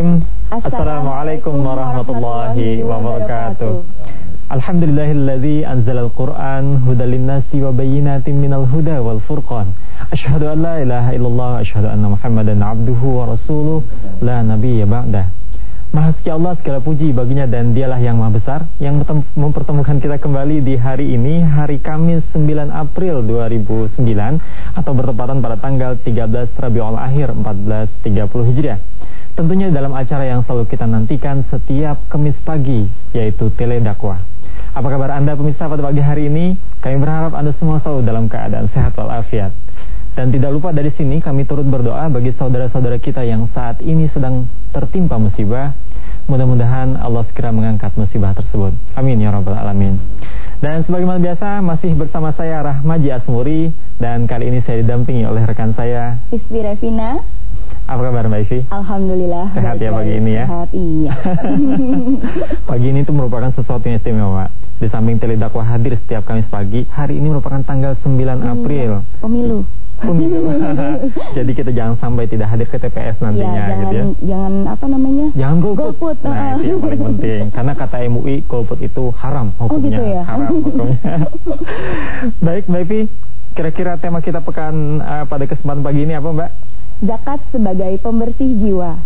Assalamualaikum warahmatullahi wabarakatuh. Alhamdulillahilladzi anzalal Qur'an hudal linnasi wa bayyinatin minal huda wal furqan. Asyhadu an la ilaha illallah wa asyhadu anna Muhammadan abduhu wa rasuluh la nabiyya ba'dah. Maha suci Allah segala puji baginya dan dialah yang maha besar yang mempertemukan kita kembali di hari ini hari Kamis 9 April 2009 atau bertepatan pada tanggal 13 Rabiul Akhir 1430 Hijriah. Tentunya dalam acara yang selalu kita nantikan setiap Kamis pagi, yaitu Tele Dakwah. Apa kabar Anda pemirsa pada pagi hari ini? Kami berharap Anda semua selalu dalam keadaan sehat walafiat. Dan tidak lupa dari sini kami turut berdoa bagi saudara-saudara kita yang saat ini sedang tertimpa musibah. Mudah-mudahan Allah segera mengangkat musibah tersebut. Amin ya rabbal alamin. Dan sebagaimana biasa masih bersama saya Rahmaji Asmuri dan kali ini saya didampingi oleh rekan saya Isbi Revina apa kabar Mbak Ivi? Alhamdulillah. Sehat ya pagi ini ya? Sehat, iya. pagi ini itu merupakan sesuatu yang istimewa. Di samping teledakwah hadir setiap Kamis pagi, hari ini merupakan tanggal 9 hmm, April. Pemilu. Pemilu. Jadi kita jangan sampai tidak hadir ke TPS nantinya ya, jangan, gitu ya. Jangan apa namanya? Jangan golput. golput. Nah, itu yang paling penting. Karena kata MUI golput itu haram hukumnya. Oh gitu ya? Haram hukumnya. Baik Mbak Ivi, kira-kira tema kita pekan uh, pada kesempatan pagi ini apa Mbak? zakat sebagai pembersih jiwa.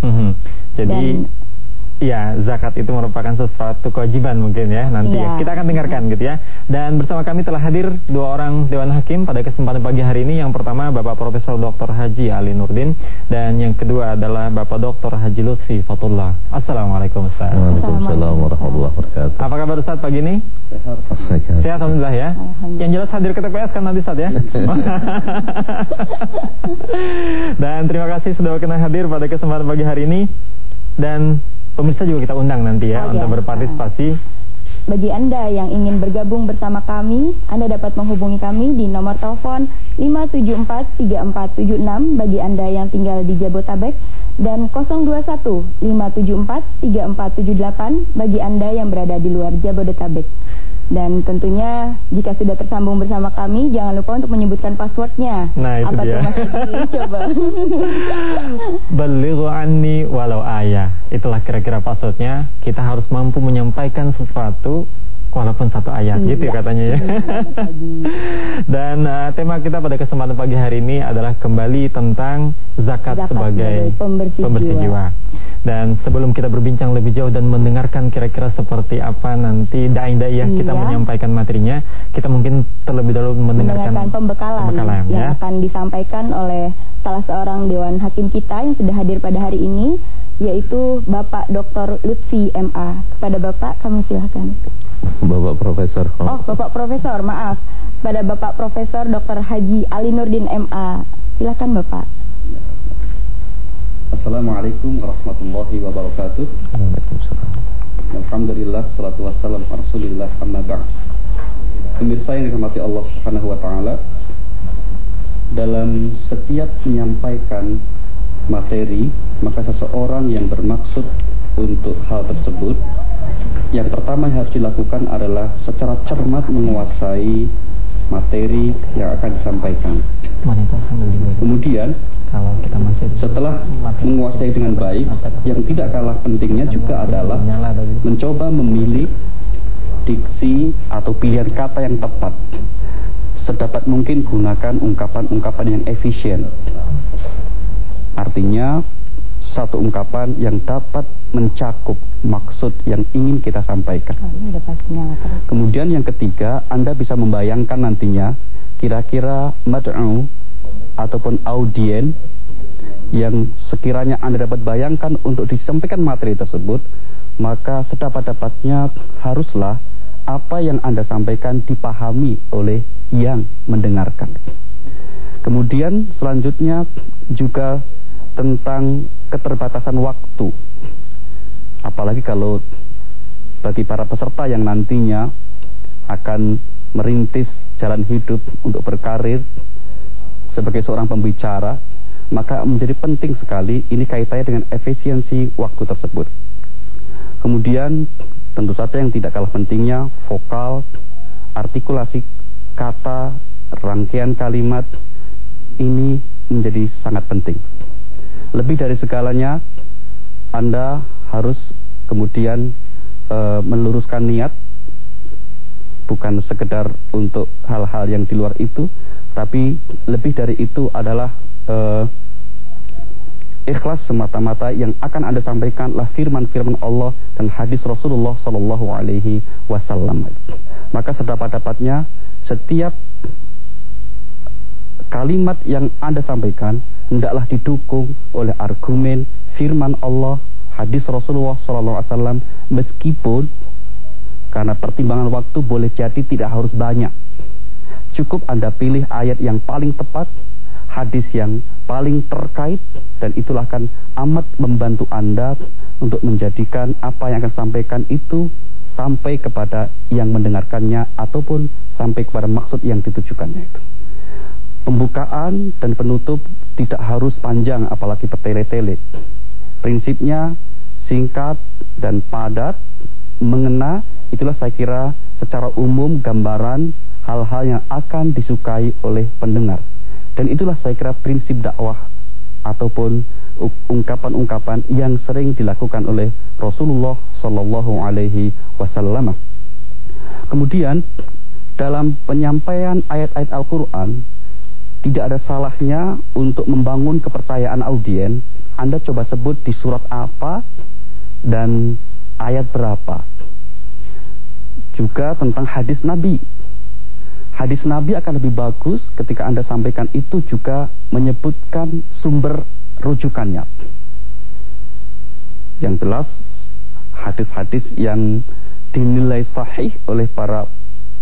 Mm -hmm. Jadi Dan, Ya, zakat itu merupakan sesuatu kewajiban mungkin ya nanti ya. kita akan dengarkan gitu ya. Dan bersama kami telah hadir dua orang dewan hakim pada kesempatan pagi hari ini. Yang pertama Bapak Profesor Dr. Haji Ali Nurdin dan yang kedua adalah Bapak Dr. Haji Lutfi Fatullah. Assalamualaikum Ustaz. Waalaikumsalam warahmatullahi wabarakatuh. Apa kabar Ustaz pagi ini? Sehat. Sehat alhamdulillah ya. Alhamdulillah. Yang jelas hadir ke TPS kan nanti Ustaz ya. dan terima kasih sudah berkenan hadir pada kesempatan pagi hari ini. Dan Pemirsa juga kita undang nanti ya oh, untuk ya. berpartisipasi. Bagi Anda yang ingin bergabung bersama kami, Anda dapat menghubungi kami di nomor telepon 5743476 bagi Anda yang tinggal di Jabotabek dan 021-574-3478 bagi Anda yang berada di luar Jabodetabek. Dan tentunya jika sudah tersambung bersama kami, jangan lupa untuk menyebutkan passwordnya. Nah itu Apa dia. Coba. Beliru anni walau ayah. Itulah kira-kira passwordnya. Kita harus mampu menyampaikan sesuatu walaupun satu ayat iya. gitu ya katanya ya. Dan uh, tema kita pada kesempatan pagi hari ini adalah kembali tentang zakat, zakat sebagai, pembersih, pembersih jiwa. jiwa. Dan sebelum kita berbincang lebih jauh dan mendengarkan kira-kira seperti apa nanti dai-dai yang kita iya. menyampaikan materinya, kita mungkin terlebih dahulu mendengarkan, mendengarkan pembekalan, pembekalan yang ya. akan disampaikan oleh salah seorang dewan hakim kita yang sudah hadir pada hari ini, yaitu Bapak Dr. Lutfi MA. Kepada Bapak kami silakan. Bapak Profesor. Oh, Bapak Profesor, maaf. Pada Bapak Profesor Dr. Haji Ali Nurdin MA. Silakan Bapak. Assalamualaikum warahmatullahi wabarakatuh Alhamdulillah Salatu wassalam Rasulillah Amma ba'd Pemirsa yang dihormati Allah subhanahu wa ta'ala Dalam setiap menyampaikan materi Maka seseorang yang bermaksud untuk hal tersebut Yang pertama yang harus dilakukan adalah Secara cermat menguasai materi yang akan disampaikan. Kemudian kalau kita masih setelah menguasai dengan baik yang tidak kalah pentingnya juga adalah mencoba memilih diksi atau pilihan kata yang tepat. Sedapat mungkin gunakan ungkapan-ungkapan yang efisien artinya satu ungkapan yang dapat mencakup maksud yang ingin kita sampaikan. Kemudian yang ketiga, Anda bisa membayangkan nantinya kira-kira mad'u ataupun audien yang sekiranya Anda dapat bayangkan untuk disampaikan materi tersebut, maka sedapat-dapatnya haruslah apa yang Anda sampaikan dipahami oleh yang mendengarkan. Kemudian selanjutnya juga tentang keterbatasan waktu. Apalagi kalau bagi para peserta yang nantinya akan merintis jalan hidup untuk berkarir sebagai seorang pembicara, maka menjadi penting sekali ini kaitannya dengan efisiensi waktu tersebut. Kemudian tentu saja yang tidak kalah pentingnya vokal, artikulasi kata, rangkaian kalimat ini menjadi sangat penting. Lebih dari segalanya Anda harus kemudian e, meluruskan niat bukan sekedar untuk hal-hal yang di luar itu tapi lebih dari itu adalah e, ikhlas semata-mata yang akan Anda sampaikanlah firman-firman Allah dan hadis Rasulullah sallallahu alaihi wasallam. Maka sedapat-dapatnya setiap kalimat yang Anda sampaikan hendaklah didukung oleh argumen firman Allah, hadis Rasulullah SAW meskipun karena pertimbangan waktu boleh jadi tidak harus banyak. Cukup Anda pilih ayat yang paling tepat, hadis yang paling terkait dan itulah akan amat membantu Anda untuk menjadikan apa yang akan sampaikan itu sampai kepada yang mendengarkannya ataupun sampai kepada maksud yang ditujukannya itu. Pembukaan dan penutup tidak harus panjang apalagi bertele-tele. Prinsipnya singkat dan padat, mengena, itulah saya kira secara umum gambaran hal-hal yang akan disukai oleh pendengar. Dan itulah saya kira prinsip dakwah ataupun ungkapan-ungkapan yang sering dilakukan oleh Rasulullah Sallallahu Alaihi Wasallam. Kemudian dalam penyampaian ayat-ayat Al-Quran tidak ada salahnya untuk membangun kepercayaan audien. Anda coba sebut di surat apa dan ayat berapa. Juga tentang hadis Nabi. Hadis Nabi akan lebih bagus ketika Anda sampaikan itu juga menyebutkan sumber rujukannya. Yang jelas hadis-hadis yang dinilai sahih oleh para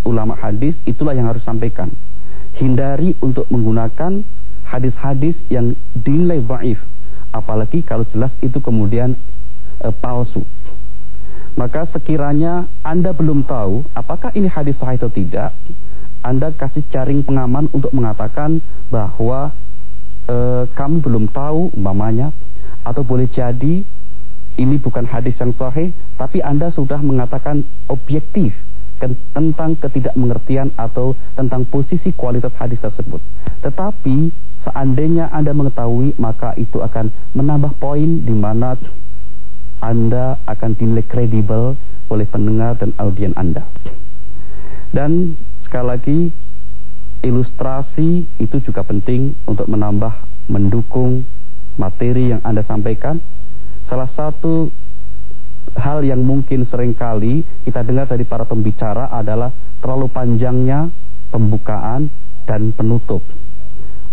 ulama hadis itulah yang harus sampaikan hindari untuk menggunakan hadis-hadis yang dinilai baif apalagi kalau jelas itu kemudian e, palsu. Maka sekiranya Anda belum tahu apakah ini hadis sahih atau tidak Anda kasih jaring pengaman untuk mengatakan bahwa e, kami belum tahu umpamanya atau boleh jadi ini bukan hadis yang sahih tapi Anda sudah mengatakan objektif tentang ketidakmengertian atau tentang posisi kualitas hadis tersebut. Tetapi seandainya Anda mengetahui maka itu akan menambah poin di mana Anda akan dinilai kredibel oleh pendengar dan audien Anda. Dan sekali lagi ilustrasi itu juga penting untuk menambah mendukung materi yang Anda sampaikan. Salah satu hal yang mungkin sering kali kita dengar dari para pembicara adalah terlalu panjangnya pembukaan dan penutup.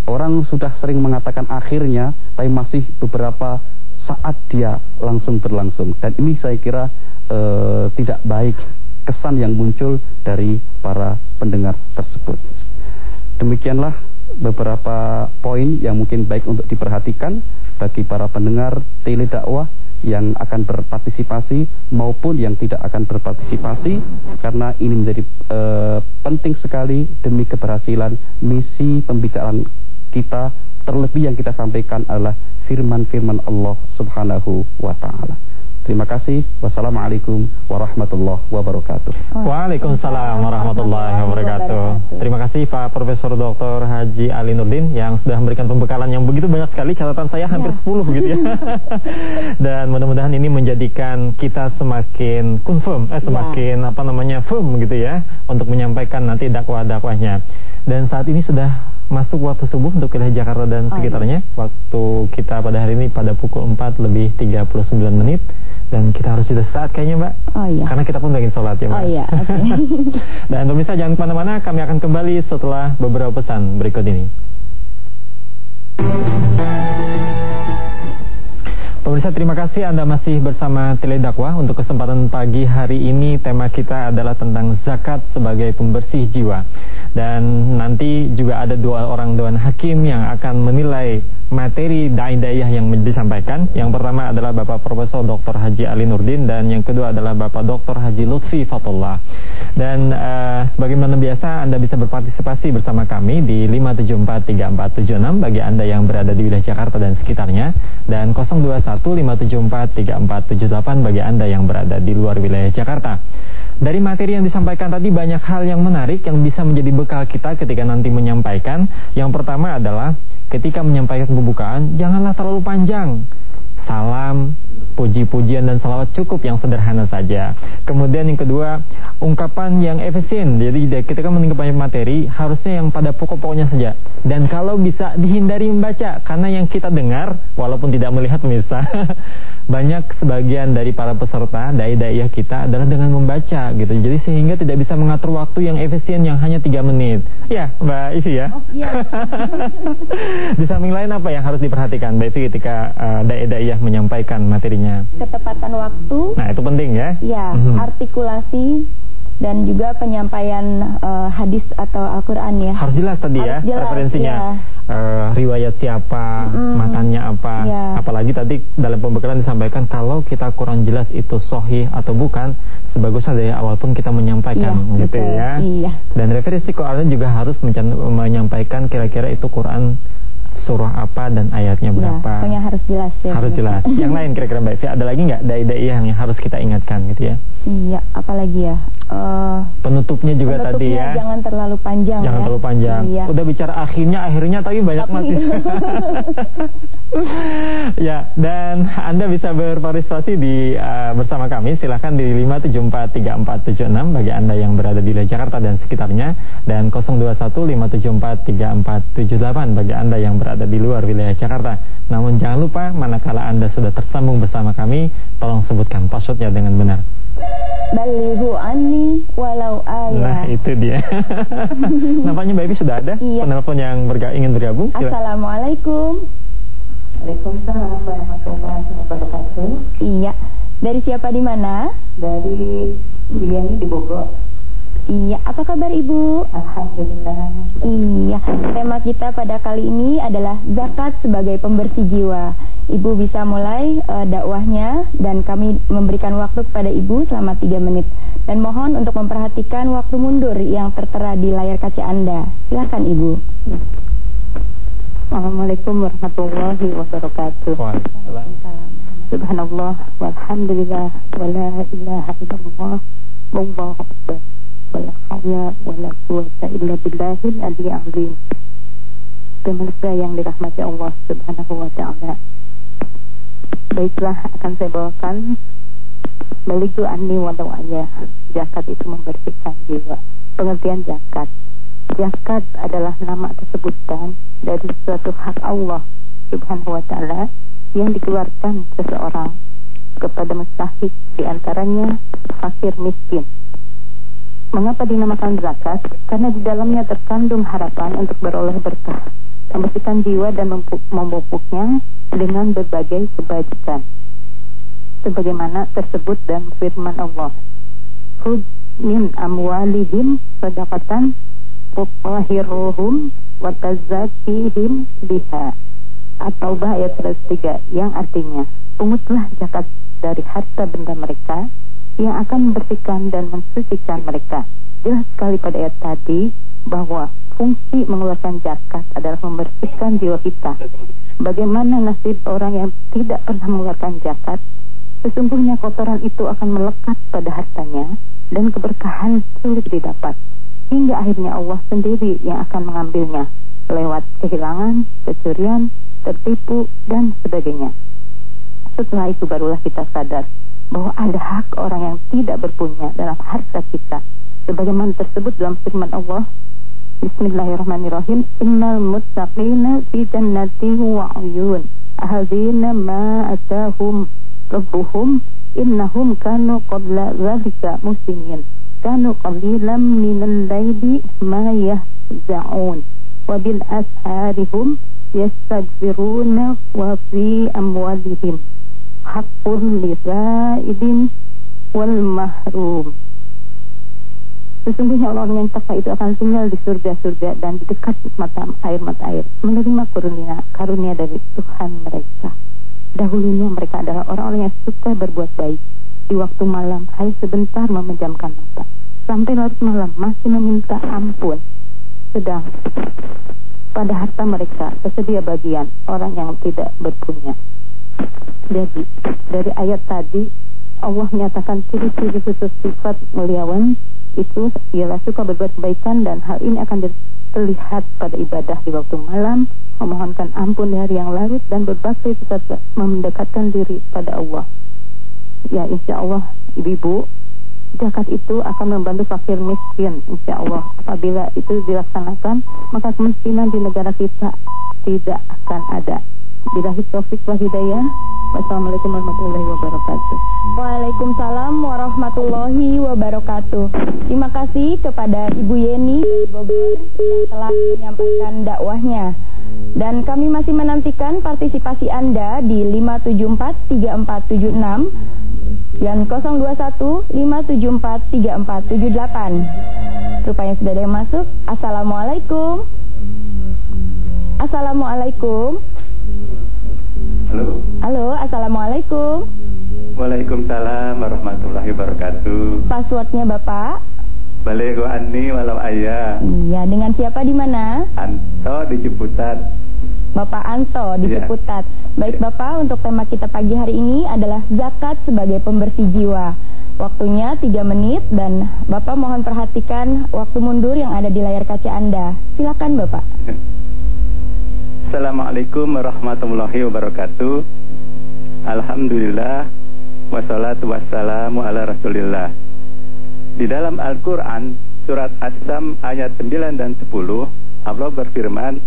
Orang sudah sering mengatakan akhirnya, tapi masih beberapa saat dia langsung berlangsung. Dan ini saya kira e, tidak baik kesan yang muncul dari para pendengar tersebut. Demikianlah beberapa poin yang mungkin baik untuk diperhatikan bagi para pendengar teledakwah yang akan berpartisipasi maupun yang tidak akan berpartisipasi karena ini menjadi e, penting sekali demi keberhasilan misi pembicaraan kita terlebih yang kita sampaikan adalah firman-firman Allah Subhanahu wa taala. Terima kasih. Wassalamualaikum warahmatullahi wabarakatuh. Waalaikumsalam warahmatullahi kasih Pak Profesor Dr. Haji Ali Nurdin yang sudah memberikan pembekalan yang begitu banyak sekali. Catatan saya hampir ya. 10 gitu ya. Dan mudah-mudahan ini menjadikan kita semakin confirm, eh semakin ya. apa namanya firm gitu ya untuk menyampaikan nanti dakwah-dakwahnya. Dan saat ini sudah masuk waktu subuh untuk wilayah Jakarta dan sekitarnya. Oh, iya. Waktu kita pada hari ini pada pukul 4 lebih 39 menit dan kita harus sudah saat kayaknya Mbak. Oh iya. Karena kita pun lagi sholat ya Mbak. Oh iya. Okay. dan pemirsa jangan ke mana-mana, kami akan kembali setelah beberapa pesan berikut ini. Pemirsa terima kasih Anda masih bersama Teledakwah Untuk kesempatan pagi hari ini tema kita adalah tentang zakat sebagai pembersih jiwa. Dan nanti juga ada dua orang Dewan Hakim yang akan menilai materi da'i-da'iyah yang disampaikan Yang pertama adalah Bapak Profesor Dr. Haji Ali Nurdin Dan yang kedua adalah Bapak Dr. Haji Lutfi Fatullah Dan uh, sebagaimana biasa Anda bisa berpartisipasi bersama kami di 5743476 Bagi Anda yang berada di wilayah Jakarta dan sekitarnya Dan 021 5743478 bagi Anda yang berada di luar wilayah Jakarta. Dari materi yang disampaikan tadi banyak hal yang menarik yang bisa menjadi bekal kita ketika nanti menyampaikan. Yang pertama adalah ketika menyampaikan pembukaan janganlah terlalu panjang. Salam, puji-pujian dan salawat cukup yang sederhana saja. Kemudian yang kedua, ungkapan yang efisien. Jadi kita kan meningkatkan materi harusnya yang pada pokok-pokoknya saja. Dan kalau bisa dihindari membaca karena yang kita dengar walaupun tidak melihat pemirsa banyak sebagian dari para peserta dai-dai kita adalah dengan membaca gitu. Jadi sehingga tidak bisa mengatur waktu yang efisien yang hanya tiga menit. Ya, Mbak Isi ya. Oh, iya. Di samping lain apa yang harus diperhatikan Mbak Isi ketika uh, dai-dai menyampaikan materinya? Ketepatan waktu. Nah, itu penting ya. Iya, mm -hmm. artikulasi dan juga penyampaian uh, hadis atau Al-Qur'an ya. Harus jelas tadi ya, Harus ya jelas, referensinya. Ya. Uh, riwayat siapa, mm, matanya apa. Ya. Apalagi tadi dalam pembekalan disampaikan kalau kita kurang jelas itu sohih atau bukan, sebagusnya dari awal pun kita menyampaikan ya, gitu betul. ya. Iya. Dan referensi Qur'an juga harus menyampaikan kira-kira itu Quran surah apa dan ayatnya iya, berapa. Ya, pokoknya harus jelas ya. Harus jelas. yang lain kira-kira Mbak Ada lagi nggak dai-dai yang harus kita ingatkan gitu ya? Iya, apalagi ya? Uh, penutupnya juga penutupnya tadi ya. jangan terlalu panjang Jangan ya. terlalu panjang. Iya. Udah bicara akhirnya akhirnya tapi banyak tapi... masih. ya, dan Anda bisa berpartisipasi di uh, bersama kami silahkan di 5743476 bagi Anda yang berada di Jakarta dan sekitarnya dan 0215743478 bagi Anda yang berada di luar wilayah Jakarta. Namun jangan lupa manakala Anda sudah tersambung bersama kami, tolong sebutkan passwordnya dengan benar. Balighu anni walau ayat. Nah, itu dia. Nampaknya Mbak Ibi sudah ada iya. penelpon yang berga ingin bergabung. Sila. Assalamualaikum. Waalaikumsalam warahmatullahi wabarakatuh. Iya. Dari siapa di mana? Dari Diani di Bogor. Iya, apa kabar Ibu? Alhamdulillah. Iya, tema kita pada kali ini adalah zakat sebagai pembersih jiwa. Ibu bisa mulai uh, dakwahnya dan kami memberikan waktu kepada Ibu selama 3 menit. Dan mohon untuk memperhatikan waktu mundur yang tertera di layar kaca Anda. Silakan Ibu. Assalamualaikum warahmatullahi wabarakatuh. Waalaikumsalam. Subhanallah walhamdulillah wala ilaha illallah wallahu akbar wala hawla wala quwata illa billahil aliyil azim. Pemirsa yang dirahmati Allah Subhanahu wa taala. Baiklah akan saya bawakan. Baliku anni walau ayah Zakat itu membersihkan jiwa. Pengertian zakat. Zakat adalah nama tersebutkan Dari suatu hak Allah Subhanahu wa ta'ala Yang dikeluarkan seseorang Kepada mustahik Di antaranya fakir miskin Mengapa dinamakan zakat? Karena di dalamnya terkandung harapan untuk beroleh berkah, membersihkan jiwa dan memupuknya dengan berbagai kebajikan. Sebagaimana tersebut dalam firman Allah. Hud min amwalihim sadaqatan tutahhiruhum wa tazakihim biha. Atau ayat 103 yang artinya, pungutlah zakat dari harta benda mereka yang akan membersihkan dan mensucikan mereka. Jelas sekali pada ayat tadi bahwa fungsi mengeluarkan zakat adalah membersihkan jiwa kita. Bagaimana nasib orang yang tidak pernah mengeluarkan zakat? Sesungguhnya kotoran itu akan melekat pada hartanya dan keberkahan sulit didapat. Hingga akhirnya Allah sendiri yang akan mengambilnya lewat kehilangan, kecurian, tertipu, dan sebagainya. Setelah itu barulah kita sadar bahwa ada hak orang yang tidak berpunya dalam harta kita. Sebagaimana tersebut dalam firman Allah, Bismillahirrahmanirrahim, Innal muttaqina fi jannati wa uyun. Ahadzina ma atahum rabbuhum innahum kanu qabla dhalika muslimin. Kanu qalilan minal layli ma yahza'un. Wa bil asharihum yastagfiruna wa fi amwalihim hakul lisaidin wal mahrum Sesungguhnya orang-orang yang takwa itu akan tinggal di surga-surga dan di dekat mata air mata air, menerima karunia karunia dari Tuhan mereka. Dahulunya mereka adalah orang-orang yang suka berbuat baik. Di waktu malam, hai sebentar memejamkan mata. Sampai larut malam masih meminta ampun. Sedang pada harta mereka tersedia bagian orang yang tidak berpunya. Jadi dari ayat tadi Allah menyatakan ciri-ciri khusus sifat muliawan itu ialah suka berbuat kebaikan dan hal ini akan terlihat pada ibadah di waktu malam, memohonkan ampun di hari yang larut dan berbakti serta mendekatkan diri pada Allah. Ya insya Allah ibu-ibu zakat itu akan membantu fakir miskin insya Allah apabila itu dilaksanakan maka kemiskinan di negara kita tidak akan ada bila taufik wa hidayah Wassalamualaikum warahmatullahi wabarakatuh Waalaikumsalam warahmatullahi wabarakatuh Terima kasih kepada Ibu Yeni Bogor yang telah menyampaikan dakwahnya dan kami masih menantikan partisipasi Anda di 574 3476 dan 021 574 3478. Rupanya sudah ada yang masuk. Assalamualaikum. Assalamualaikum. Halo. Halo, Assalamualaikum. Waalaikumsalam warahmatullahi wabarakatuh. Passwordnya Bapak? Balik Ani walau ayah. Iya, dengan siapa di mana? Anto di Ciputat. Bapak Anto di ya. Ciputat. Baik ya. Bapak, untuk tema kita pagi hari ini adalah zakat sebagai pembersih jiwa. Waktunya 3 menit dan Bapak mohon perhatikan waktu mundur yang ada di layar kaca Anda. Silakan Bapak. Assalamualaikum warahmatullahi wabarakatuh. Alhamdulillah wassalatu wassalamu ala Rasulillah. Di dalam Al-Quran, surat As-Sam ayat 9 dan 10, Allah berfirman,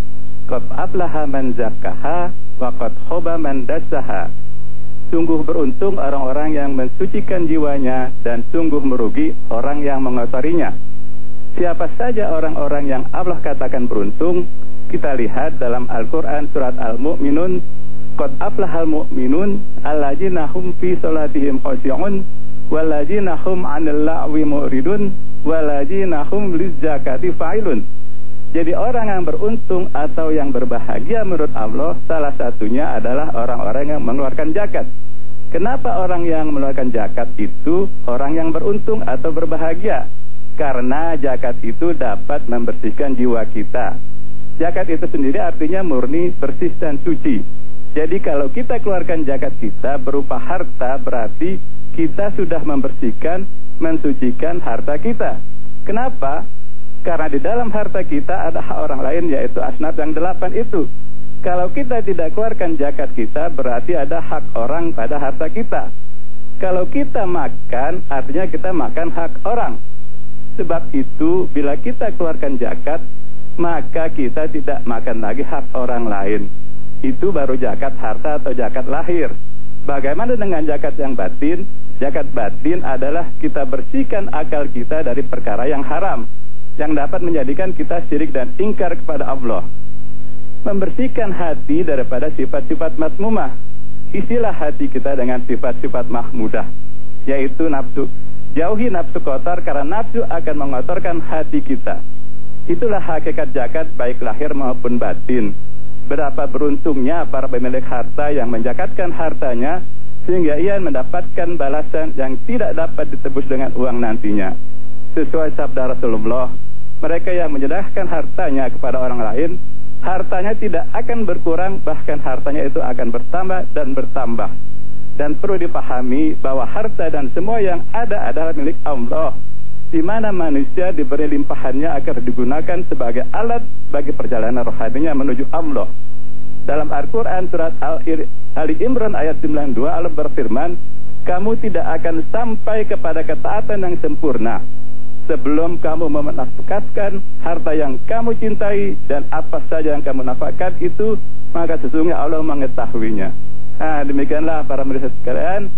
Qad aflaha man zakkaha wa qad khoba man dassaha. Sungguh beruntung orang-orang yang mensucikan jiwanya dan sungguh merugi orang yang mengotorinya. Siapa saja orang-orang yang Allah katakan beruntung, kita lihat dalam Al-Quran surat Al-Mu'minun, Qad aflahal mu'minun alladzina hum fi salatihim khashi'un waladzina hum 'anil la'wi mu'ridun waladzina hum lizakati fa'ilun. Jadi orang yang beruntung atau yang berbahagia menurut Allah salah satunya adalah orang-orang yang mengeluarkan zakat. Kenapa orang yang mengeluarkan zakat itu orang yang beruntung atau berbahagia? Karena zakat itu dapat membersihkan jiwa kita. Zakat itu sendiri artinya murni, bersih dan suci. Jadi kalau kita keluarkan zakat kita berupa harta berarti kita sudah membersihkan, mensucikan harta kita. Kenapa? Karena di dalam harta kita ada hak orang lain yaitu asnaf yang delapan itu. Kalau kita tidak keluarkan zakat kita berarti ada hak orang pada harta kita. Kalau kita makan artinya kita makan hak orang. Sebab itu bila kita keluarkan zakat maka kita tidak makan lagi hak orang lain. Itu baru zakat harta atau zakat lahir. Bagaimana dengan zakat yang batin? Zakat batin adalah kita bersihkan akal kita dari perkara yang haram yang dapat menjadikan kita syirik dan ingkar kepada Allah. Membersihkan hati daripada sifat-sifat masmumah. Isilah hati kita dengan sifat-sifat mahmudah, yaitu nafsu. Jauhi nafsu kotor karena nafsu akan mengotorkan hati kita. Itulah hakikat zakat baik lahir maupun batin. Berapa beruntungnya para pemilik harta yang menjakatkan hartanya sehingga ia mendapatkan balasan yang tidak dapat ditebus dengan uang nantinya. Sesuai sabda Rasulullah, mereka yang menyedahkan hartanya kepada orang lain, hartanya tidak akan berkurang, bahkan hartanya itu akan bertambah dan bertambah. Dan perlu dipahami bahwa harta dan semua yang ada adalah milik Allah, di mana manusia diberi limpahannya agar digunakan sebagai alat bagi perjalanan rohaninya menuju Allah. Dalam Al-Quran surat Ali Imran ayat 92 Allah berfirman, kamu tidak akan sampai kepada ketaatan yang sempurna sebelum kamu menafkahkan harta yang kamu cintai dan apa saja yang kamu nafkahkan itu maka sesungguhnya Allah mengetahuinya. Nah, demikianlah para meriset sekalian,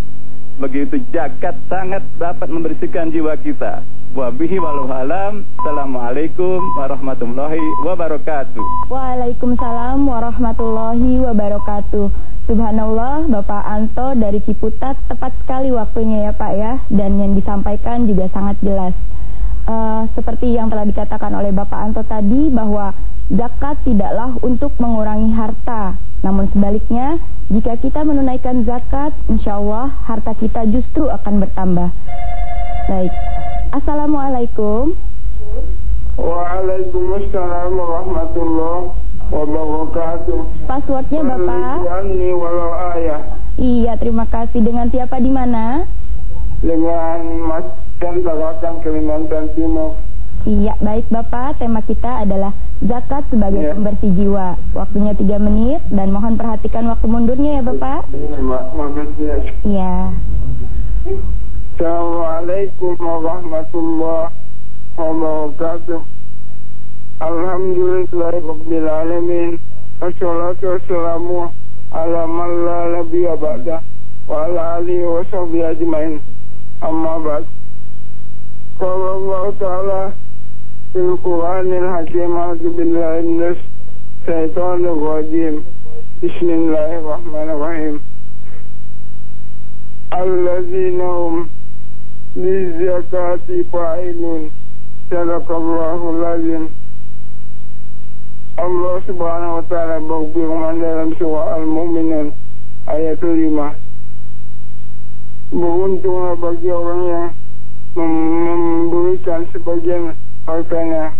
begitu jakat sangat dapat membersihkan jiwa kita. Wabihi waluhalam. Assalamualaikum warahmatullahi wabarakatuh. Waalaikumsalam warahmatullahi wabarakatuh. Subhanallah, Bapak Anto dari Ciputat tepat sekali waktunya ya Pak ya, dan yang disampaikan juga sangat jelas. Uh, seperti yang telah dikatakan oleh Bapak Anto tadi bahwa zakat tidaklah untuk mengurangi harta, namun sebaliknya jika kita menunaikan zakat, insya Allah harta kita justru akan bertambah. Baik. Assalamualaikum. Waalaikumsalam warahmatullahi wabarakatuh. Passwordnya Bapak? walau ayah. Iya, terima kasih. Dengan siapa di mana? dengan Mas dan Tarakan Kalimantan Timur. Iya, baik Bapak. Tema kita adalah zakat sebagai ya. pembersih jiwa. Waktunya tiga menit dan mohon perhatikan waktu mundurnya ya Bapak. Iya. Assalamualaikum warahmatullahi wabarakatuh. Alhamdulillahirabbil alamin. Wassalatu wassalamu ala man la nabiyya ba'da wa ala alihi wa sahbihi ajmain. Amma ba'd. Qala Allah Ta'ala fil Qur'anil Hakim a'udzu billahi minas syaitonir rajim. Bismillahirrahmanirrahim. Alladzina hum lizakati fa'ilun. Sadaqallahul azim. Allah subhanahu wa dalam surah Al-Mu'minun ayat 5 Beruntunglah bagi orang yang mem memberikan sebagian hartanya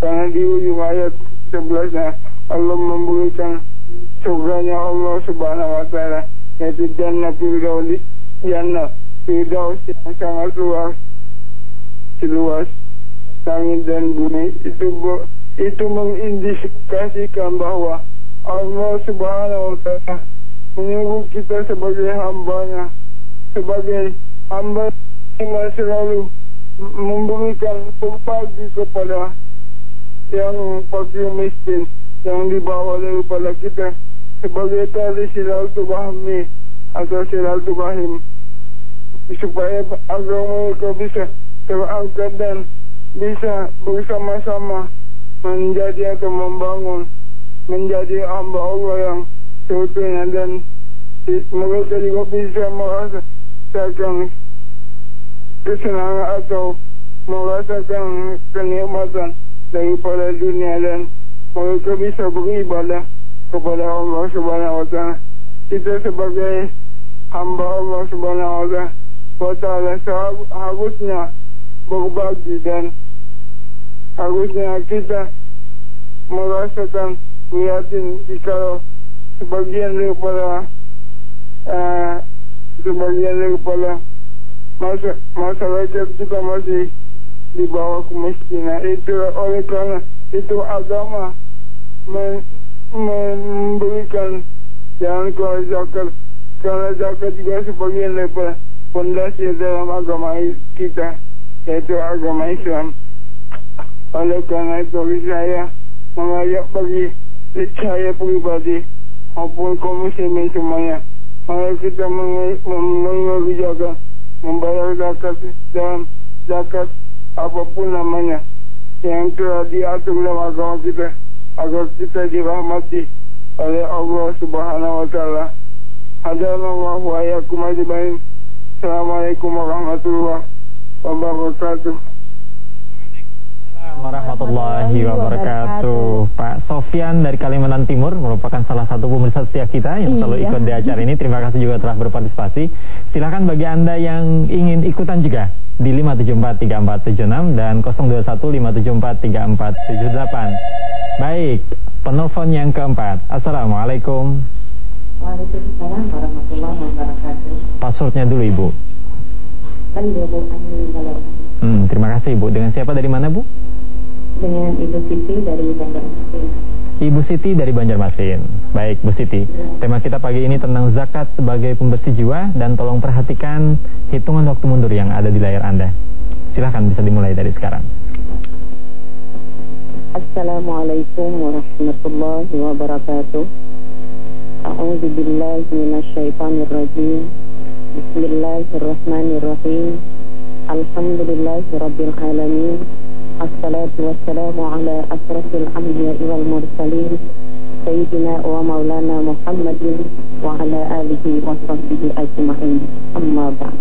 karena di ujung ayat 11 Allah memberikan surganya Allah subhanahu wa ta'ala yaitu jannah firdaus. Jannah firdaus yang sangat luas seluas langit dan bumi. Itu itu mengindikasikan bahwa Allah subhanahu wa ta'ala menyuruh kita sebagai hambanya sebagai hamba yang selalu memberikan berbagi kepada yang fakir miskin yang dibawa daripada kita sebagai tali silaturahmi atau silaturahim supaya agar mereka bisa terangkat dan bisa bersama-sama menjadi atau membangun menjadi hamba Allah yang seutuhnya dan mereka juga bisa merasakan kesenangan atau merasakan kenikmatan daripada dunia dan mereka bisa beribadah kepada Allah Subhanahu wa taala. Kita sebagai hamba Allah Subhanahu wa taala seharusnya berbagi dan harusnya kita merasakan prihatin jika sebagian daripada uh, sebagian daripada masyarakat kita masih di bawah kemiskinan itu oleh karena itu agama men, memberikan jangan keluar zakat. Karena zakat juga sebagian daripada fondasi dalam agama kita yaitu agama Islam. Oleh karena itu saya mengajak bagi saya pribadi maupun muslimin semuanya mari kita mengerjakan membayar zakat dan zakat apapun namanya yang telah diatur dalam agama kita agar kita dirahmati oleh Allah Subhanahu wa taala. Hadanallahu wa iyyakum. Assalamualaikum warahmatullahi wabarakatuh warahmatullahi wabarakatuh. Pak Sofyan dari Kalimantan Timur merupakan salah satu pemirsa setia kita yang selalu iya. ikut di acara ini. Terima kasih juga telah berpartisipasi. Silahkan bagi Anda yang ingin ikutan juga di 5743476 dan 0215743478. Baik, penelpon yang keempat. Assalamualaikum. Waalaikumsalam warahmatullahi wabarakatuh. Passwordnya dulu Ibu. Hmm, terima kasih Ibu. Dengan siapa dari mana Bu? dengan Ibu Siti dari Banjarmasin. Ibu Siti dari Banjarmasin. Baik, Bu Siti. Ya. Tema kita pagi ini tentang zakat sebagai pembersih jiwa dan tolong perhatikan hitungan waktu mundur yang ada di layar Anda. Silahkan bisa dimulai dari sekarang. Assalamualaikum warahmatullahi wabarakatuh. A'udzu billahi minasyaitonir rajim. Bismillahirrahmanirrahim. Alhamdulillahirabbil alamin. الصلاة والسلام على أشرف الأنبياء والمرسلين سيدنا ومولانا محمد وعلى آله وصحبه أجمعين أما بعد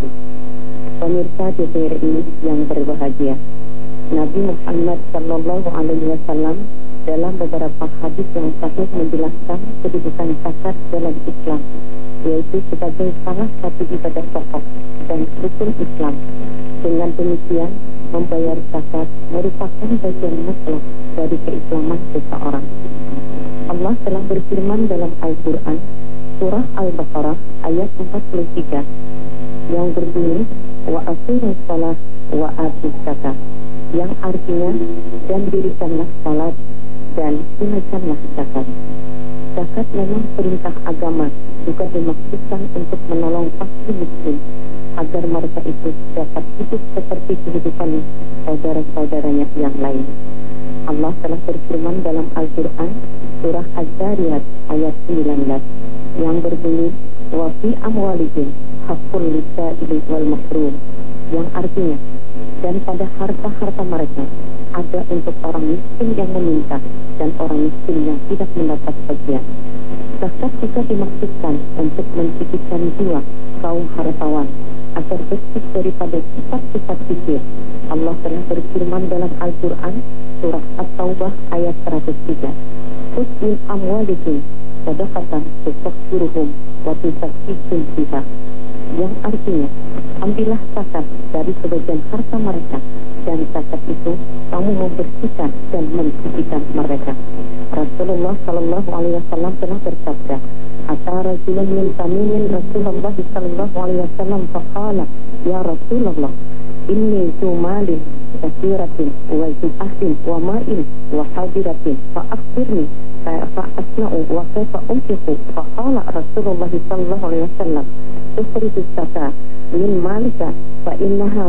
Pemirsa TVRI yang berbahagia Nabi Muhammad Sallallahu Alaihi Wasallam dalam beberapa hadis yang sahih menjelaskan kedudukan zakat dalam Islam yaitu sebagai salah satu ibadah pokok dan rukun Islam. Dengan demikian, membayar zakat merupakan bagian mutlak dari keislaman seseorang. Allah telah berfirman dalam Al-Quran, Surah Al-Baqarah ayat 43, yang berbunyi, wa aqimus salat wa atus zakat yang artinya dan dirikanlah salat dan tunaikanlah zakat. Zakat memang perintah agama juga dimaksudkan untuk menolong fakir miskin agar mereka itu dapat hidup seperti kehidupan saudara-saudaranya yang lain. Allah telah berfirman dalam Al-Quran surah Az-Zariyat ayat 19 yang berbunyi wa fi amwalihim haqqul lisa'ili wal makrum yang artinya dan pada harta-harta mereka ada untuk orang miskin yang meminta dan orang miskin yang tidak mendapat bagian. Zakat juga dimaksudkan untuk menciptakan jiwa kaum hartawan agar bersih daripada sifat-sifat pikir. Allah telah berfirman dalam Al-Quran surah At-Taubah ayat 103. Khud min amwalihim sadaqatan tutahhiruhum wa tuzakkihim biha. Yang artinya, ambillah zakat dari sebagian harta mereka zakat itu kamu membersihkan dan mensucikan mereka. Rasulullah Shallallahu Alaihi Wasallam pernah bersabda, "Ata rajulun min taminin Rasulullah Shallallahu Alaihi Wasallam faqala, ya Rasulullah, inni zumalin kasiratin wa zu'ahin wa ma'in wa hadiratin fa akhbirni fa asna'u wa kaifa unfiqu faqala Rasulullah sallallahu alaihi wasallam tukhriju zakat min malika fa innaha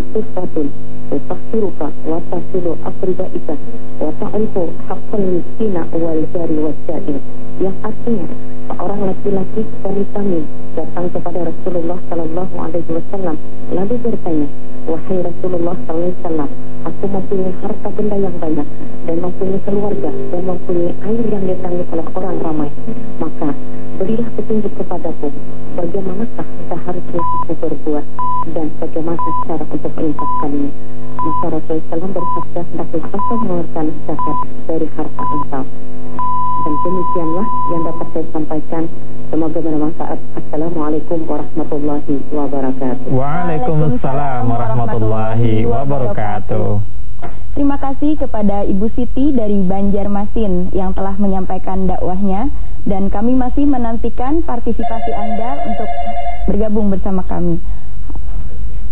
wa ta'rifu haqqal miskina wal jari wal jahil yang artinya seorang laki-laki kami datang kepada Rasulullah Sallallahu Alaihi Wasallam lalu bertanya wahai Rasulullah Sallallahu Alaihi Wasallam aku mempunyai harta benda yang banyak dan mempunyai keluarga dan mempunyai air yang ditanggung oleh orang ramai. Maka berilah petunjuk kepadaku bagaimanakah seharusnya aku berbuat dan bagaimana cara untuk menginfakkannya maka Rasulullah SAW bersabda hendaklah engkau mengeluarkan zakat dari harta engkau dan demikianlah yang dapat saya sampaikan. Semoga bermanfaat. Assalamualaikum warahmatullahi wabarakatuh. Waalaikumsalam warahmatullahi wabarakatuh. Terima kasih kepada Ibu Siti dari Banjarmasin yang telah menyampaikan dakwahnya dan kami masih menantikan partisipasi Anda untuk bergabung bersama kami.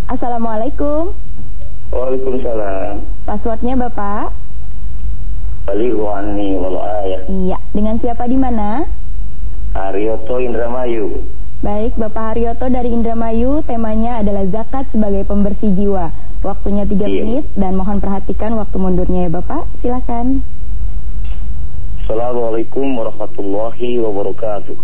Assalamualaikum. Waalaikumsalam. Passwordnya Bapak? Balighu anni. Iya, dengan siapa di mana? Haryoto Indramayu. Baik, Bapak Haryoto dari Indramayu, temanya adalah zakat sebagai pembersih jiwa. Waktunya 3 iya. menit dan mohon perhatikan waktu mundurnya ya Bapak. Silakan. Assalamualaikum warahmatullahi wabarakatuh.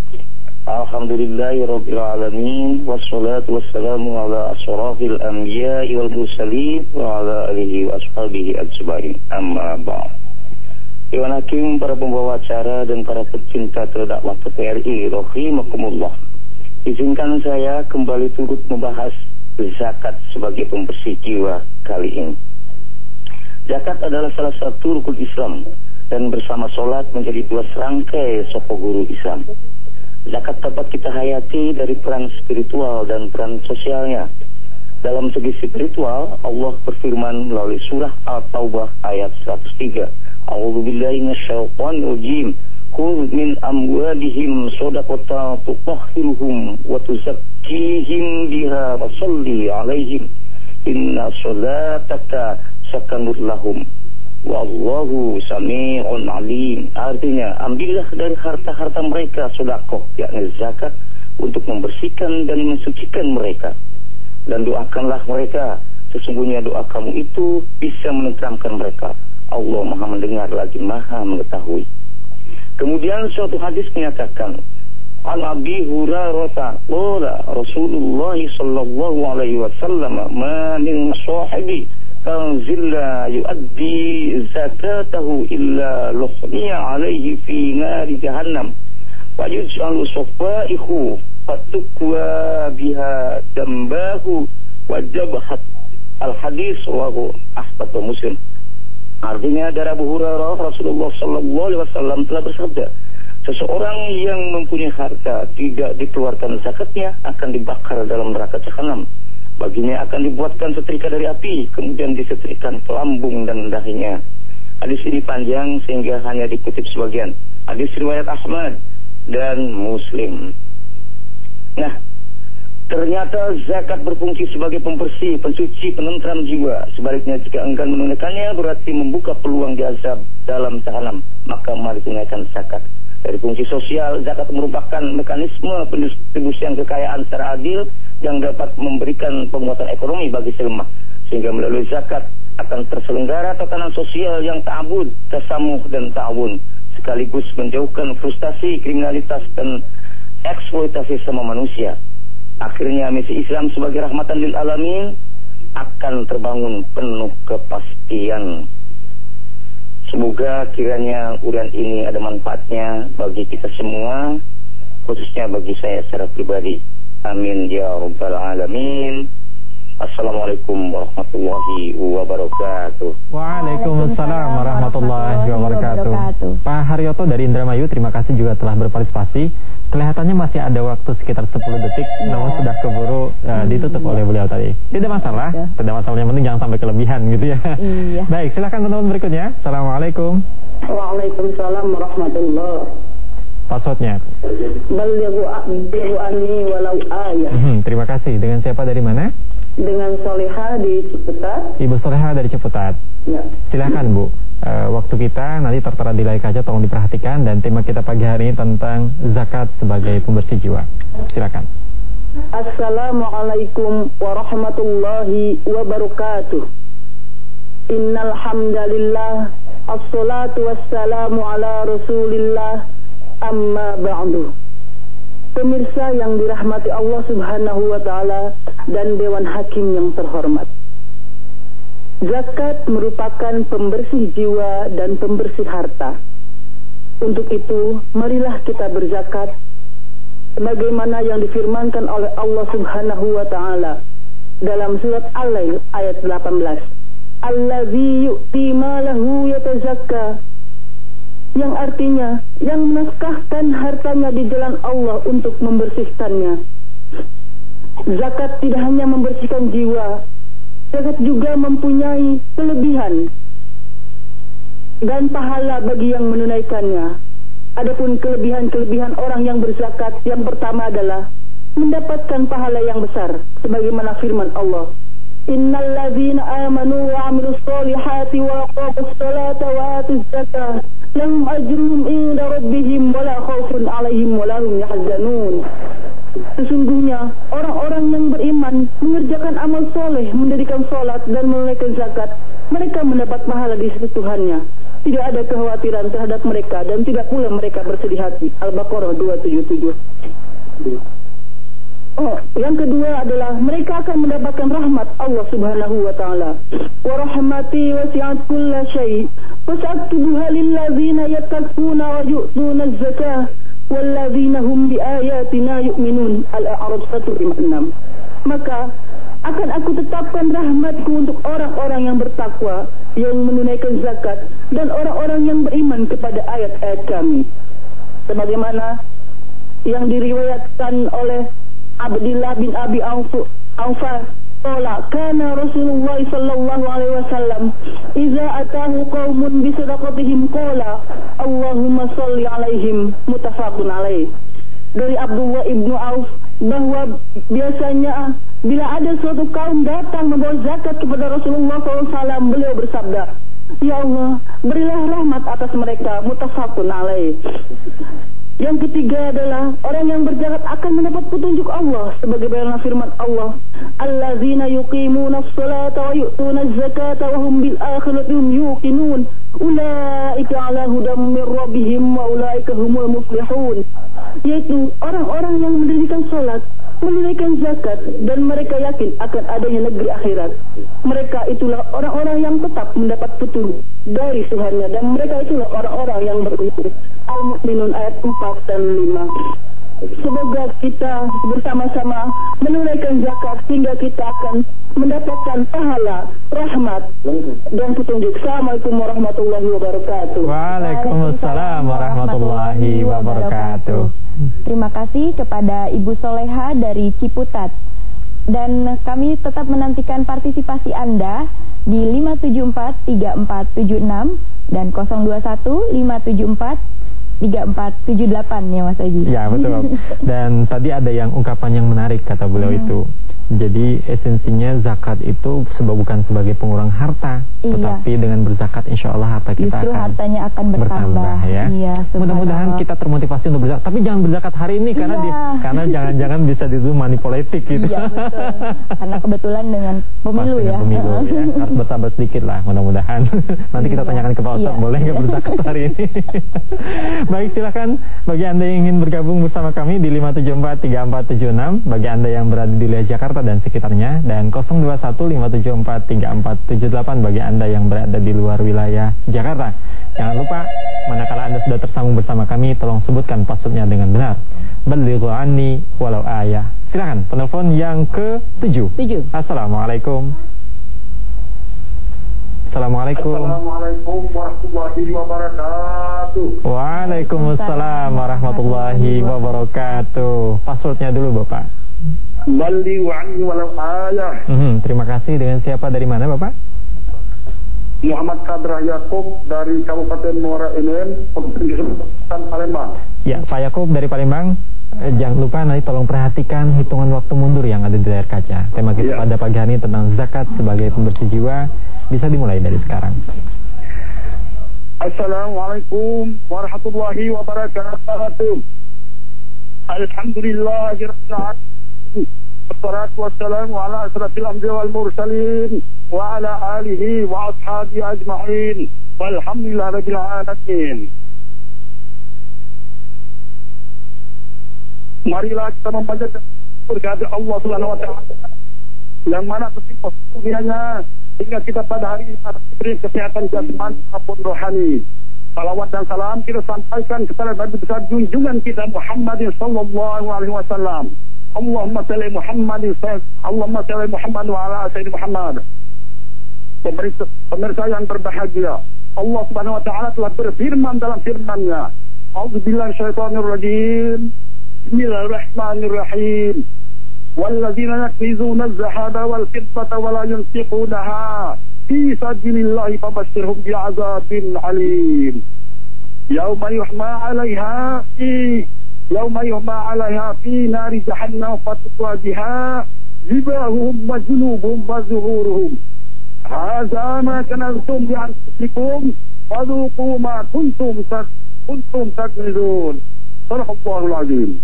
Alhamdulillahi rabbil alamin wassalatu wassalamu ala asrafil anbiya'i wal mursalin wa ala alihi wa ashabihi ajma'in. Amma ba'd. Iwan Hakim, para pembawa acara dan para pecinta terhadap waktu PRI, Rohimakumullah. Izinkan saya kembali turut membahas zakat sebagai pembersih jiwa kali ini. Zakat adalah salah satu rukun Islam dan bersama sholat menjadi dua serangkai sopo guru Islam. Zakat dapat kita hayati dari peran spiritual dan peran sosialnya. Dalam segi spiritual, Allah berfirman melalui surah Al-Taubah ayat 103 A'udzu billahi minasyaitonir rajim. Khudh min amwalihim shadaqatan tutahhiruhum wa tuzakkihim biha wa shalli 'alaihim. Inna salataka sakanur lahum. Wallahu sami'un alim. Artinya, ambillah dari harta-harta mereka sedekah, yakni zakat, untuk membersihkan dan mensucikan mereka. Dan doakanlah mereka, sesungguhnya doa kamu itu bisa menenteramkan mereka. Allah maha mendengar lagi maha mengetahui. Kemudian suatu hadis menyatakan, An Abi Hurairah qala Rasulullah sallallahu alaihi wasallam ma min sahibi kanzilla yuaddi zakatahu illa luhniya alaihi fi nari jahannam. Wa yuj'alu safaihu fatukwa biha dambahu wa jabhat. Al hadis wa Ahmad Muslim. Artinya dari Abu Hurairah Rasulullah Sallallahu Alaihi Wasallam telah bersabda, seseorang yang mempunyai harta tidak dikeluarkan zakatnya akan dibakar dalam neraka jahanam. Baginya akan dibuatkan setrika dari api, kemudian disetrikakan ke lambung dan dahinya. Hadis ini panjang sehingga hanya dikutip sebagian. Hadis riwayat Ahmad dan Muslim. Nah, Ternyata zakat berfungsi sebagai pembersih, pensuci, penentram jiwa. Sebaliknya jika enggan menunaikannya berarti membuka peluang jasa dalam jahanam. Maka mari tunaikan zakat. Dari fungsi sosial, zakat merupakan mekanisme pendistribusian kekayaan secara adil yang dapat memberikan penguatan ekonomi bagi selemah. Sehingga melalui zakat akan terselenggara tatanan sosial yang ta'abud, tasamuh, dan ta'awun. Sekaligus menjauhkan frustasi, kriminalitas, dan eksploitasi sama manusia. Akhirnya misi Islam sebagai rahmatan lil alamin akan terbangun penuh kepastian. Semoga kiranya urian ini ada manfaatnya bagi kita semua, khususnya bagi saya secara pribadi. Amin ya rabbal alamin. Assalamualaikum warahmatullahi wabarakatuh. Waalaikumsalam warahmatullahi wabarakatuh. Pak Haryoto dari Indramayu, terima kasih juga telah berpartisipasi. Kelihatannya masih ada waktu sekitar 10 detik, ya. namun sudah keburu uh, ditutup oleh beliau tadi. Tidak masalah, ya. tidak masalah yang penting jangan sampai kelebihan gitu ya. Iya. Baik, silakan teman-teman berikutnya. Assalamualaikum. Waalaikumsalam warahmatullahi Passwordnya. Hmm, terima kasih. Dengan siapa dari mana? dengan Soleha di Ciputat. Ibu Soleha dari Ciputat. Ya. Silakan Bu. Uh, waktu kita nanti tertera di layar kaca tolong diperhatikan dan tema kita pagi hari ini tentang zakat sebagai pembersih jiwa. Silakan. Assalamualaikum warahmatullahi wabarakatuh. Innal hamdalillah assalatu wassalamu ala Rasulillah amma ba'du. Pemirsa yang dirahmati Allah Subhanahu wa taala dan dewan hakim yang terhormat. Zakat merupakan pembersih jiwa dan pembersih harta. Untuk itu, marilah kita berzakat sebagaimana yang difirmankan oleh Allah Subhanahu wa taala dalam surat Al-Lail ayat 18. Allazi yu'ti malahu yatazakka yang artinya yang menafkahkan hartanya di jalan Allah untuk membersihkannya. Zakat tidak hanya membersihkan jiwa, zakat juga mempunyai kelebihan dan pahala bagi yang menunaikannya. Adapun kelebihan-kelebihan orang yang berzakat yang pertama adalah mendapatkan pahala yang besar sebagaimana firman Allah Solihati wa aqamus salata wa atuz zakata lahum ajrun inda rabbihim wa la khaufun 'alaihim wa la hum yahzanun. Sesungguhnya orang-orang yang beriman mengerjakan amal soleh, mendirikan sholat dan menunaikan zakat, mereka mendapat pahala di sisi Tuhannya. Tidak ada kekhawatiran terhadap mereka dan tidak pula mereka bersedih hati. Al-Baqarah 277. Oh, yang kedua adalah mereka akan mendapatkan rahmat Allah Subhanahu wa taala. Wa rahmati wasi'at kulla syai. Fasaktubuha lil ladzina yattaquna wa yu'tuna az-zakah wal ladzina hum bi ayatina yu'minun. Al-A'raf 156. Maka akan aku tetapkan rahmatku untuk orang-orang yang bertakwa, yang menunaikan zakat, dan orang-orang yang beriman kepada ayat-ayat kami. Sebagaimana yang diriwayatkan oleh Abdullah bin Abi Aufar Qala kana Rasulullah sallallahu alaihi wasallam idza atahu qaumun bi sadaqatihim qala Allahumma salli alaihim muttafaqun alaih dari Abdullah ibnu Auf bahwa biasanya bila ada suatu kaum datang membawa zakat kepada Rasulullah SAW beliau bersabda Ya Allah berilah rahmat atas mereka mutafakun alaih yang ketiga adalah orang yang berzakat akan mendapat petunjuk Allah sebagaimana firman Allah, "Allazina yuqimuna as-salata wa yu'tuna az-zakata wa hum bil akhirati hum yuqinun." Ulaika ala hudam min rabbihim wa ulaika humul muflihun. Yaitu orang-orang yang mendirikan salat, menunaikan zakat dan mereka yakin akan adanya negeri akhirat. Mereka itulah orang-orang yang tetap mendapat petunjuk dari Tuhannya dan mereka itulah orang-orang yang beriman. Al-Mu'minun ayat 4 dan 5. Semoga kita bersama-sama menunaikan zakat sehingga kita akan mendapatkan pahala, rahmat, dan petunjuk. Assalamualaikum warahmatullahi wabarakatuh. Waalaikumsalam warahmatullahi wabarakatuh. Terima kasih kepada Ibu Soleha dari Ciputat. Dan kami tetap menantikan partisipasi Anda di 574 3476 dan 021 574 3478 ya Mas Aji. Ya betul. Dan tadi ada yang ungkapan yang menarik kata beliau hmm. itu. Jadi esensinya zakat itu sebab bukan sebagai pengurang harta, iya. tetapi dengan berzakat insya Allah harta kita Justru akan hartanya akan bertambah. bertambah ya. Iya, Mudah-mudahan kita termotivasi untuk berzakat, tapi jangan berzakat hari ini karena iya. di, karena jangan-jangan bisa dituduh manipulatif gitu. Iya betul. karena kebetulan dengan pemilu Pas ya. Pemilu ya, harus bersabar sedikit lah mudah-mudahan. Nanti kita iya. tanyakan ke Pak Ustadz, iya. boleh nggak berzakat hari ini? Baik silakan bagi anda yang ingin bergabung bersama kami di 5743476 bagi anda yang berada di wilayah Jakarta dan sekitarnya dan 0215743478 bagi Anda yang berada di luar wilayah Jakarta. Jangan lupa manakala Anda sudah tersambung bersama kami tolong sebutkan passwordnya dengan benar. Balighu anni walau ayah. Silakan penelpon yang ke-7. 7. Assalamualaikum. Assalamualaikum. Assalamualaikum warahmatullahi wabarakatuh. Waalaikumsalam warahmatullahi wabarakatuh. Passwordnya dulu Bapak. Balli wa'anni walau ayah. Hmm, terima kasih. Dengan siapa dari mana Bapak? Muhammad Kadra Yakub dari Kabupaten Muara Enim, Kabupaten Palembang. Ya, Pak Yakub dari Palembang. Eh, jangan lupa nanti tolong perhatikan hitungan waktu mundur yang ada di layar kaca. Tema kita ya. pada pagi hari ini tentang zakat sebagai pembersih jiwa bisa dimulai dari sekarang. Assalamualaikum warahmatullahi wabarakatuh. Alhamdulillahirobbilalamin. rabbil wassalamu ala asrafil wal mursalin wa ala alihi wa ajma'in. Rabbil alamin. Marilah kita membaca berkata Allah Subhanahu wa taala yang mana tersimpan dunianya hingga kita pada hari ini diberi kesehatan jasmani maupun rohani. Salawat dan salam kita sampaikan kepada Nabi besar junjungan kita Muhammad sallallahu alaihi wasallam. Allahumma salli Muhammad Allahumma salli Muhammad wa ala sayyidina Muhammad. Pemirsa, pemirsa yang berbahagia, Allah Subhanahu wa taala telah berfirman dalam firman-Nya. A'udzubillahi minasyaitonir rajim. Bismillahirrahmanirrahim. والذين يكنزون الذهب والفضة ولا ينفقونها في سبيل الله فبشرهم بعذاب عليم يوم يحمى عليها في يوم يهما عليها في نار جهنم فتطوى بها جباههم وجنوبهم وظهورهم هذا ما كنزتم لأنفسكم. فذوقوا ما كنتم كنتم تكنزون. صدق الله العظيم.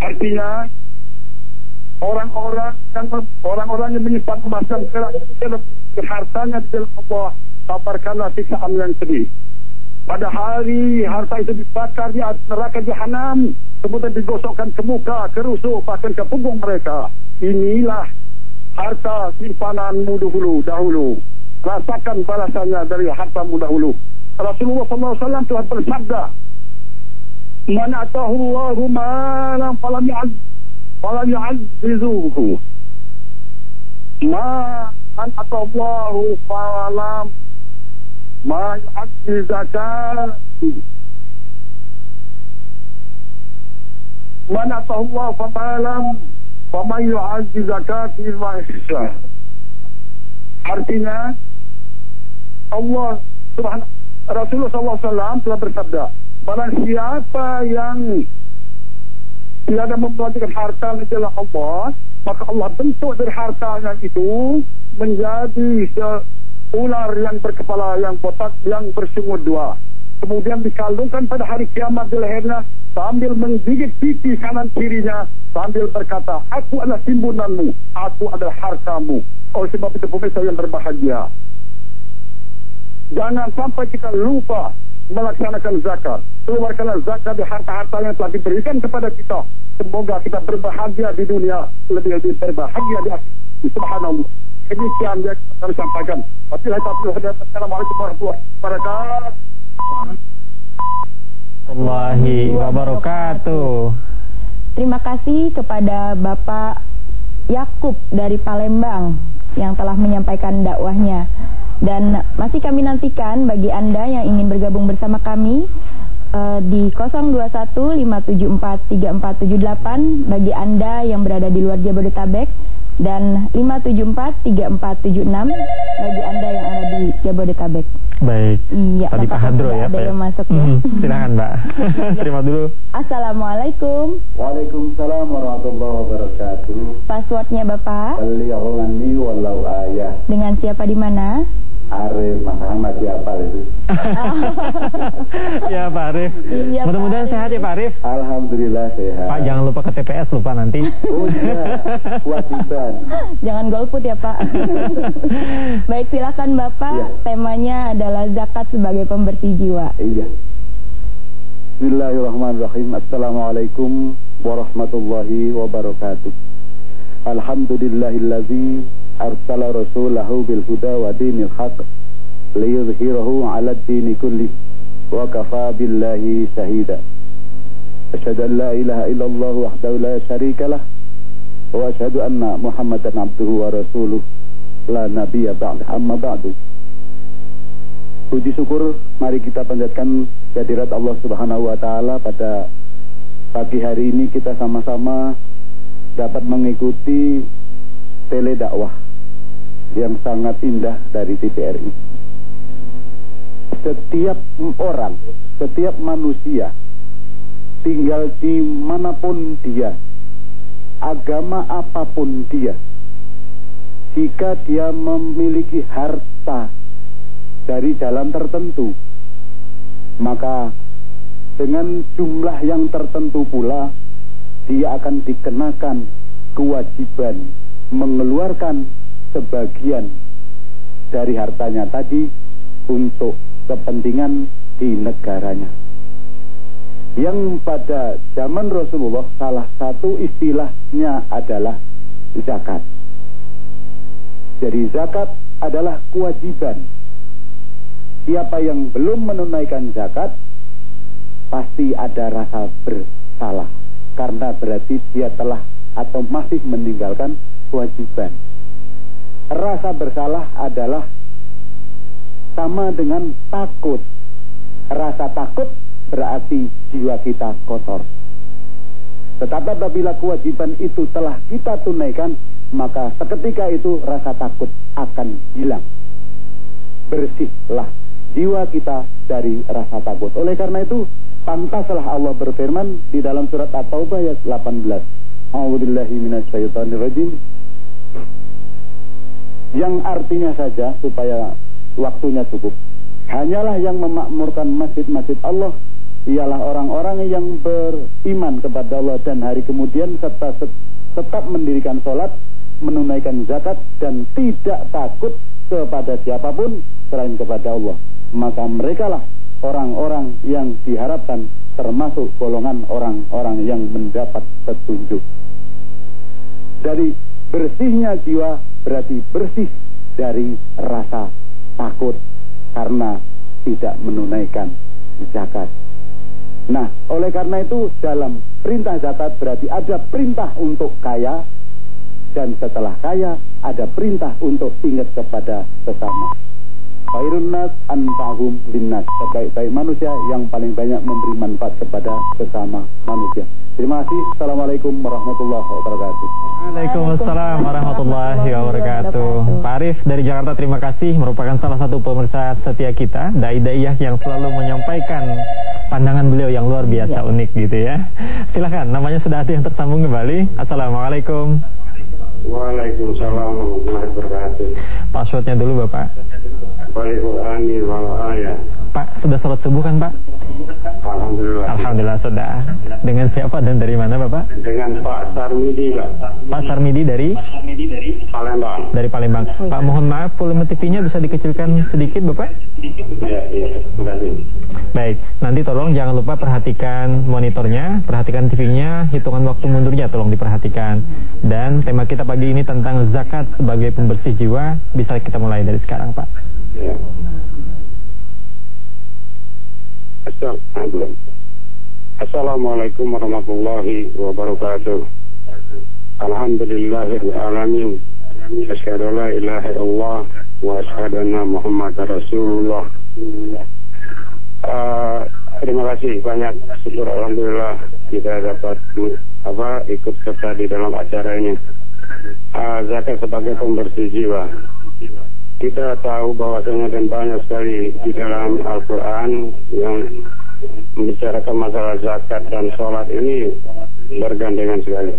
Artinya orang-orang yang orang-orang yang menyimpan emas dan perak hartanya di dalam Allah sabarkanlah siksaan yang sedih. Pada hari harta itu dibakar di neraka jahanam, kemudian digosokkan ke muka, ke rusuk, bahkan ke punggung mereka. Inilah harta simpananmu dahulu, dahulu. Rasakan balasannya dari hartamu dahulu. Rasulullah SAW telah bersabda, Man atahu Allahu malam falam yu'az falam yu'azzizuhu. Ma an atahu Allahu falam ما يؤدي زكاة من أتاه الله فما لم فمن يؤدي زكاة ما Artinya Allah Subhanahu Rasulullah SAW telah bersabda, barang siapa yang tidak membelanjakan harta jalan Allah, maka Allah bentuk dari hartanya itu menjadi ular yang berkepala yang botak yang bersungut dua. Kemudian dikalungkan pada hari kiamat di lehernya sambil menggigit pipi kanan kirinya sambil berkata, aku adalah timbunanmu, aku adalah hartamu. Oleh sebab itu pemirsa yang berbahagia. Jangan sampai kita lupa melaksanakan zakat. Keluarkanlah zakat di harta-harta yang telah diberikan kepada kita. Semoga kita berbahagia di dunia, lebih-lebih berbahagia di akhirat. Subhanallah. Demikian yang kami sampaikan. Assalamualaikum warahmatullahi wabarakatuh. Warahmatullahi wabarakatuh. Terima kasih kepada Bapak Yakub dari Palembang yang telah menyampaikan dakwahnya. Dan masih kami nantikan bagi Anda yang ingin bergabung bersama kami uh, di 0215743478 bagi Anda yang berada di luar Jabodetabek dan 5743476 bagi Anda yang ada di Jabodetabek. Baik. Iya, Tadi Pak Hadro ya, Pak. Yang masuk ya. Hmm, silakan, Mbak. Terima dulu. Assalamualaikum. Waalaikumsalam warahmatullahi wabarakatuh. Passwordnya Bapak? Beliau walau ayah. Dengan siapa di mana? Arif Muhammad siapa itu? ya Pak Arif. Ya, Mudah-mudahan sehat ya Pak Arif. Alhamdulillah sehat. Pak jangan lupa ke TPS lupa nanti. Oh iya, kewajiban. jangan golput ya Pak. Baik silakan Bapak. Ya. Temanya adalah zakat sebagai pembersih jiwa. Iya. Bismillahirrahmanirrahim. Assalamualaikum warahmatullahi wabarakatuh. Alhamdulillahilladzi arsala rasulahu bil huda wa dinil haq liyudhhirahu 'ala ad-din kulli wa kafa billahi shahida asyhadu an la ilaha illallah wahdahu la syarika lah wa asyhadu anna muhammadan abduhu wa rasuluh la nabiyya ba'da amma ba'du Puji syukur mari kita panjatkan kehadirat Allah Subhanahu wa taala pada pagi hari ini kita sama-sama dapat mengikuti tele dakwah yang sangat indah dari TVRI. Setiap orang, setiap manusia, tinggal di mana pun dia, agama apa pun dia, jika dia memiliki harta dari jalan tertentu, maka dengan jumlah yang tertentu pula dia akan dikenakan kewajiban mengeluarkan sebagian dari hartanya tadi untuk kepentingan di negaranya. Yang pada zaman Rasulullah salah satu istilahnya adalah zakat. Jadi zakat adalah kewajiban. Siapa yang belum menunaikan zakat pasti ada rasa bersalah karena berarti dia telah atau masih meninggalkan kewajiban rasa bersalah adalah sama dengan takut. Rasa takut berarti jiwa kita kotor. Tetapi apabila kewajiban itu telah kita tunaikan, maka seketika itu rasa takut akan hilang. Bersihlah jiwa kita dari rasa takut. Oleh karena itu, pantaslah Allah berfirman di dalam surat At-Taubah ayat 18. A'udzubillahi minasyaitonirrajim yang artinya saja supaya waktunya cukup. Hanyalah yang memakmurkan masjid-masjid Allah ialah orang-orang yang beriman kepada Allah dan hari kemudian serta tetap mendirikan sholat, menunaikan zakat dan tidak takut kepada siapa pun selain kepada Allah. Maka merekalah orang-orang yang diharapkan termasuk golongan orang-orang yang mendapat petunjuk. Dari bersihnya jiwa berarti bersih dari rasa takut karena tidak menunaikan zakat. Nah, oleh karena itu dalam perintah zakat berarti ada perintah untuk kaya dan setelah kaya ada perintah untuk ingat kepada sesama. Khairun nas antahum linnas. Sebaik-baik manusia yang paling banyak memberi manfaat kepada sesama manusia. Terima kasih. Assalamualaikum warahmatullahi wabarakatuh. Waalaikumsalam warahmatullahi wabarakatuh. Pak Arif dari Jakarta terima kasih merupakan salah satu pemirsa setia kita, dai-daiyah yang selalu menyampaikan pandangan beliau yang luar biasa ya. unik gitu ya. Silahkan, namanya sudah ada yang tersambung kembali. Assalamualaikum. Waalaikumsalam warahmatullahi wabarakatuh. Passwordnya dulu Bapak. Pak, sudah sholat subuh kan Pak? Alhamdulillah. Alhamdulillah sudah. Dengan siapa dan dari mana Bapak? Dengan Pak Sarmidi Pak. Pak Sarmidi dari? Palembang. Dari Palembang. Pak mohon maaf volume TV-nya bisa dikecilkan sedikit Bapak? Iya, iya. Baik, nanti tolong jangan lupa perhatikan monitornya, perhatikan TV-nya, hitungan waktu mundurnya tolong diperhatikan. Dan tema kita pagi ini tentang zakat sebagai pembersih jiwa, bisa kita mulai dari sekarang Pak. Ya. Assalamualaikum warahmatullahi wabarakatuh. Alhamdulillahirrahmanirrahim. Asyhadu la ilaha illallah wa asyhadu anna Rasulullah. Uh, terima kasih banyak syukur alhamdulillah kita dapat apa ikut serta di dalam acara ini. Uh, zakat sebagai pembersih jiwa. Kita tahu bahwasanya dan banyak sekali di dalam Al-Quran yang membicarakan masalah zakat dan sholat ini bergandengan sekali.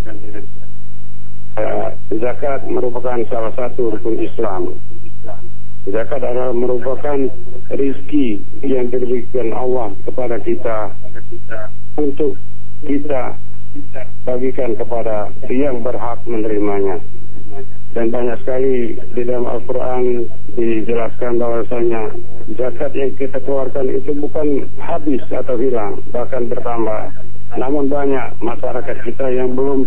Uh, zakat merupakan salah satu rukun Islam. Zakat adalah merupakan rizki yang diberikan Allah kepada kita untuk kita bagikan kepada yang berhak menerimanya. Dan banyak sekali di dalam Al-Quran dijelaskan bahwasanya zakat yang kita keluarkan itu bukan habis atau hilang, bahkan bertambah. Namun banyak masyarakat kita yang belum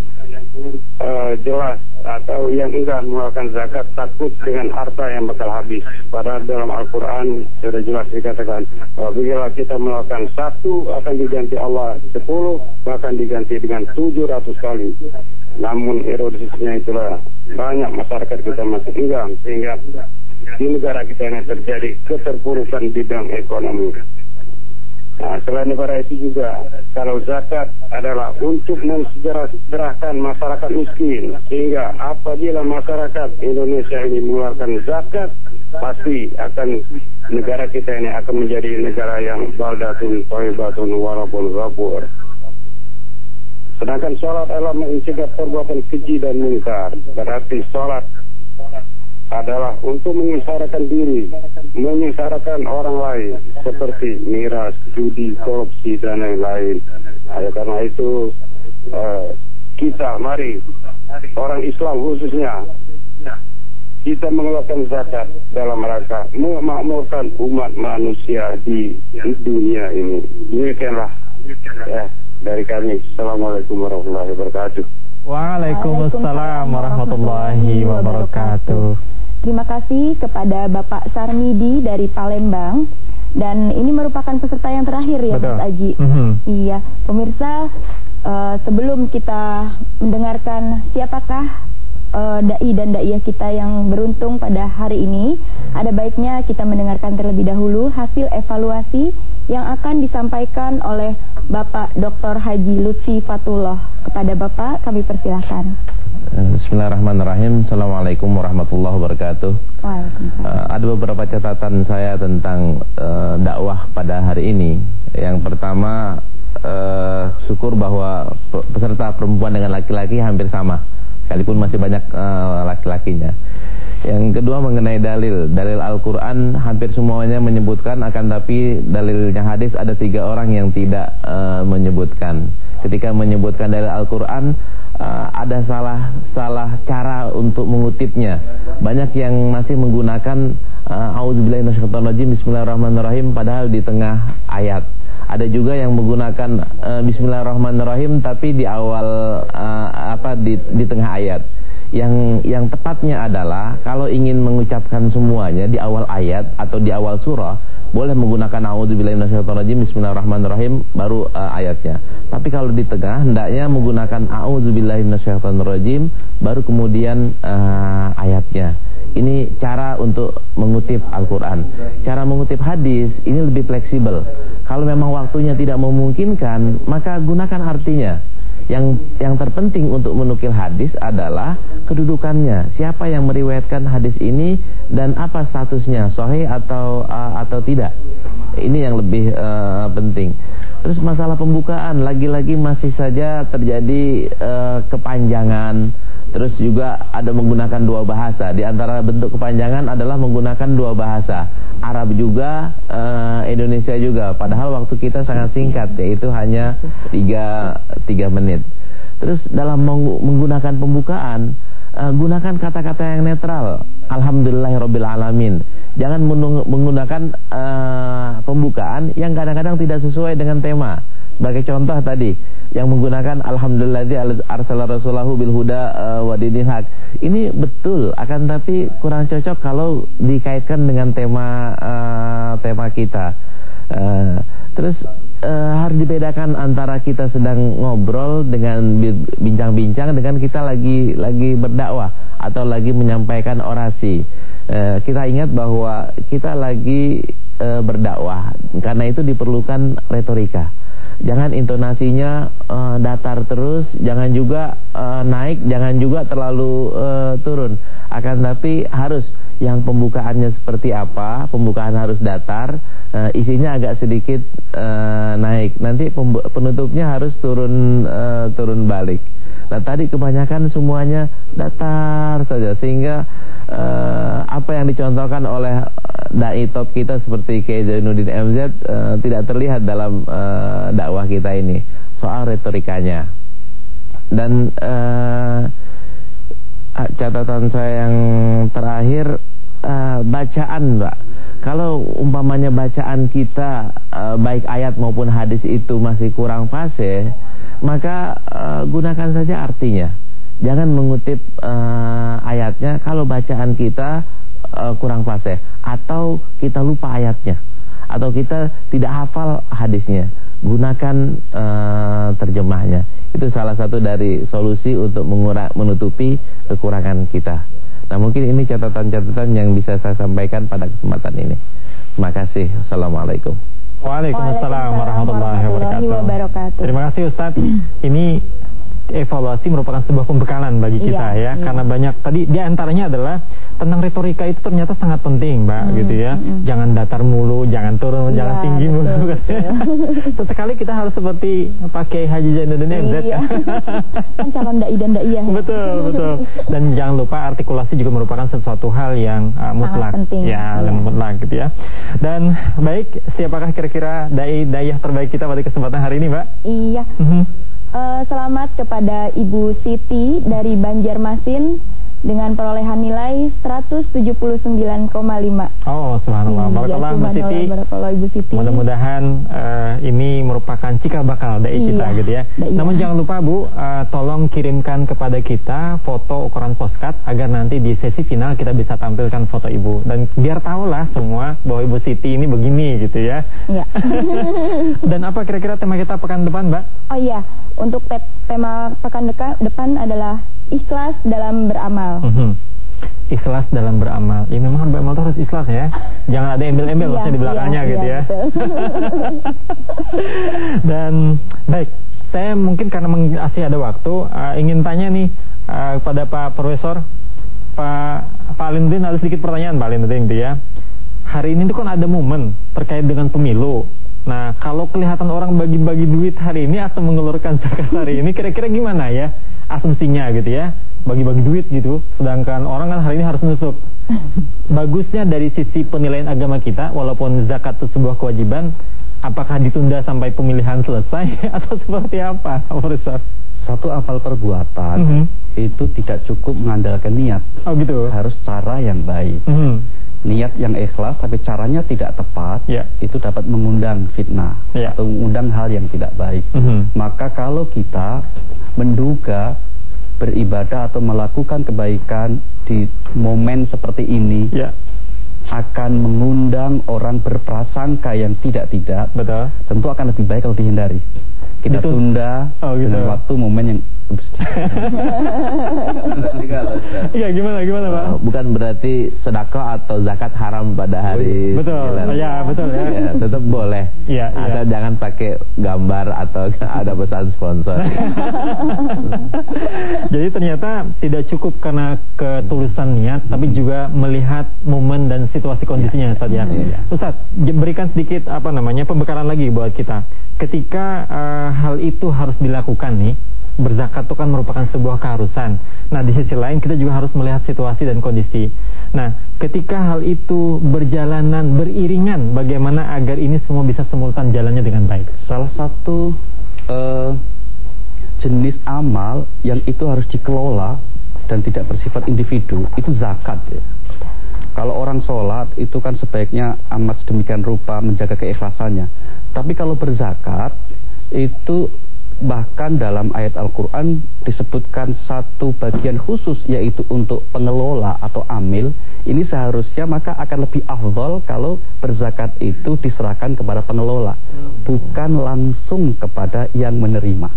uh, jelas atau yang enggan mengeluarkan zakat takut dengan harta yang bakal habis. Padahal dalam Al-Quran sudah jelas dikatakan apabila kita melakukan satu akan diganti Allah sepuluh bahkan diganti dengan tujuh ratus kali. Namun erodisinya itulah banyak masyarakat kita masih enggan sehingga di negara kita ini terjadi keterpurukan bidang ekonomi. Nah, selain daripada itu juga, kalau zakat adalah untuk mensejahterakan masyarakat miskin, sehingga apabila masyarakat Indonesia ini mengeluarkan zakat, pasti akan negara kita ini akan menjadi negara yang baldatun, toibatun, walaupun ghafur. Sedangkan sholat adalah mencegah perbuatan keji dan mungkar. Berarti sholat adalah untuk menyengsarakan diri, menyengsarakan orang lain seperti miras, judi, korupsi dan lain-lain. Oleh karena itu uh, kita mari orang Islam khususnya kita mengeluarkan zakat dalam rangka memakmurkan umat manusia di dunia ini. Demikianlah ya, dari kami. Assalamualaikum warahmatullahi wabarakatuh. Waalaikumsalam warahmatullahi wabarakatuh. Terima kasih kepada Bapak Sarmidi dari Palembang dan ini merupakan peserta yang terakhir ya Betul. Mas Aji. Mm -hmm. Iya, pemirsa uh, sebelum kita mendengarkan siapakah uh, dai dan daiyah kita yang beruntung pada hari ini, ada baiknya kita mendengarkan terlebih dahulu hasil evaluasi yang akan disampaikan oleh Bapak Dr. Haji Lutfi Fatullah. Kepada Bapak kami persilahkan. Bismillahirrahmanirrahim Assalamualaikum warahmatullahi wabarakatuh uh, Ada beberapa catatan saya tentang uh, dakwah pada hari ini Yang pertama uh, Syukur bahwa peserta perempuan dengan laki-laki hampir sama Sekalipun masih banyak uh, laki-lakinya. Yang kedua mengenai dalil. Dalil Al-Quran hampir semuanya menyebutkan Akan tapi dalilnya hadis ada tiga orang yang tidak uh, menyebutkan. Ketika menyebutkan dalil Al-Quran uh, ada salah salah cara untuk mengutipnya. Banyak yang masih menggunakan auzubillahi minasyaitonirrajim bismillahirrahmanirrahim padahal di tengah ayat. Ada juga yang menggunakan uh, bismillahirrahmanirrahim tapi di awal uh, apa di di tengah ayat. Yang yang tepatnya adalah kalau ingin mengucapkan semuanya di awal ayat atau di awal surah boleh menggunakan a'udzubillahi minasyaitonirrajim bismillahirrahmanirrahim baru uh, ayatnya. Tapi kalau di tengah hendaknya menggunakan a'udzubillahi minasyaitonirrajim baru kemudian uh, ayatnya. Ini cara untuk mengutip Al-Qur'an. Cara mengutip hadis ini lebih fleksibel. Kalau memang waktunya tidak memungkinkan, maka gunakan artinya. Yang yang terpenting untuk menukil hadis adalah kedudukannya. Siapa yang meriwayatkan hadis ini dan apa statusnya, sahih atau uh, atau tidak. Ini yang lebih uh, penting. Terus masalah pembukaan lagi-lagi masih saja terjadi uh, kepanjangan. Terus juga ada menggunakan dua bahasa. Di antara bentuk kepanjangan adalah menggunakan dua bahasa. Arab juga, uh, Indonesia juga. Padahal waktu kita sangat singkat, yaitu hanya tiga, tiga menit. Terus dalam menggunakan pembukaan, uh, gunakan kata-kata yang netral. Alhamdulillahirobbilalamin. Jangan menggunakan uh, pembukaan yang kadang-kadang tidak sesuai dengan tema. Sebagai contoh tadi yang menggunakan alhamdulillah arsala rasulahu bil huda uh, wa. Ini betul akan tapi kurang cocok kalau dikaitkan dengan tema uh, tema kita. Uh, terus uh, harus dibedakan antara kita sedang ngobrol dengan bincang-bincang dengan kita lagi lagi berdakwah atau lagi menyampaikan orasi. Uh, kita ingat bahwa kita lagi uh, berdakwah karena itu diperlukan retorika jangan intonasinya uh, datar terus, jangan juga uh, naik, jangan juga terlalu uh, turun. Akan tapi harus yang pembukaannya seperti apa, pembukaan harus datar, uh, isinya agak sedikit uh, naik. Nanti penutupnya harus turun uh, turun balik. Nah tadi kebanyakan semuanya datar saja sehingga uh, apa yang dicontohkan oleh dai top kita seperti Kiai Zainuddin MZ uh, tidak terlihat dalam uh, dakwah kita ini soal retorikanya. Dan uh, catatan saya yang terakhir uh, bacaan, Mbak. Kalau umpamanya bacaan kita uh, baik ayat maupun hadis itu masih kurang fase maka uh, gunakan saja artinya. Jangan mengutip uh, ayatnya kalau bacaan kita uh, kurang fasih atau kita lupa ayatnya atau kita tidak hafal hadisnya. Gunakan uh, terjemahnya. Itu salah satu dari solusi untuk mengurang, menutupi kekurangan kita. Nah mungkin ini catatan-catatan yang bisa saya sampaikan pada kesempatan ini. Terima kasih. Assalamualaikum. Waalaikumsalam warahmatullahi wabarakatuh. Terima kasih Ustaz. Ini evaluasi merupakan sebuah pembekalan bagi iya, kita iya, ya, iya. karena banyak tadi di antaranya adalah tentang retorika itu ternyata sangat penting, Mbak, hmm, gitu ya. Hmm. Jangan datar mulu, jangan turun, ya, jangan tinggi betul, mulu. Betul. Sesekali kita harus seperti pakai Haji Zainuddin MZ iya. kan calon dai dan dai ya. Betul, betul. Dan jangan lupa artikulasi juga merupakan sesuatu hal yang uh, mutlak. penting. Ya, iya. mutlak gitu ya. Dan baik, siapakah kira-kira dai dai terbaik kita pada kesempatan hari ini, Mbak? Iya. Mm -hmm. Uh, selamat kepada Ibu Siti dari Banjarmasin dengan perolehan nilai 179,5. Oh, subhanallah. Hmm, Barakallah Mbak Siti. Ibu Siti. Mudah-mudahan uh, ini merupakan cikal bakal dai iya, kita gitu ya. Iya. Namun jangan lupa Bu, uh, tolong kirimkan kepada kita foto ukuran postcard agar nanti di sesi final kita bisa tampilkan foto Ibu dan biar tahulah semua bahwa Ibu Siti ini begini gitu ya. Iya. dan apa kira-kira tema kita pekan depan, Mbak? Oh iya, untuk tema pekan depan adalah ikhlas dalam beramal. Mm -hmm. Ikhlas dalam beramal. Ya memang beramal itu harus ikhlas ya. Jangan ada embel-embel iya, di belakangnya iya, gitu iya, ya. Dan baik, saya mungkin karena masih ada waktu uh, ingin tanya nih uh, kepada Pak Profesor Pak Pak Alindin ada sedikit pertanyaan Pak Alindin gitu ya. Hari ini tuh kan ada momen terkait dengan pemilu. Nah, kalau kelihatan orang bagi-bagi duit hari ini atau mengeluarkan zakat hari ini, kira-kira gimana ya? asumsinya gitu ya bagi-bagi duit gitu sedangkan orang kan hari ini harus nusuk bagusnya dari sisi penilaian agama kita walaupun zakat itu sebuah kewajiban apakah ditunda sampai pemilihan selesai atau seperti apa Profesor satu amal perbuatan mm -hmm. itu tidak cukup mengandalkan niat oh gitu harus cara yang baik mm -hmm. niat yang ikhlas tapi caranya tidak tepat yeah. itu dapat mengundang fitnah yeah. atau mengundang hal yang tidak baik mm -hmm. maka kalau kita menduga beribadah atau melakukan kebaikan di momen seperti ini ya. akan mengundang orang berprasangka yang tidak-tidak, betul. Tentu akan lebih baik kalau dihindari. Kita Betul. tunda oh, gitu. dengan waktu momen yang Iya gimana gimana Pak? Uh, bukan berarti sedekah atau zakat haram pada hari Betul. Iya betul ya. ya tetap boleh. Iya. Asal ya. jangan pakai gambar atau ada pesan sponsor. Jadi ternyata tidak cukup karena ketulusan niat, tapi juga melihat momen dan situasi kondisinya ya. Ustaz ya. ya. Ustaz, berikan sedikit apa namanya pembekalan lagi buat kita. Ketika uh, hal itu harus dilakukan nih berzakat itu kan merupakan sebuah keharusan. Nah, di sisi lain kita juga harus melihat situasi dan kondisi. Nah, ketika hal itu berjalanan beriringan, bagaimana agar ini semua bisa simultan jalannya dengan baik? Salah satu uh, jenis amal yang itu harus dikelola dan tidak bersifat individu itu zakat ya. Kalau orang sholat itu kan sebaiknya amat sedemikian rupa menjaga keikhlasannya. Tapi kalau berzakat itu bahkan dalam ayat Al-Quran disebutkan satu bagian khusus yaitu untuk pengelola atau amil. Ini seharusnya maka akan lebih afdol kalau berzakat itu diserahkan kepada pengelola bukan langsung kepada yang menerima.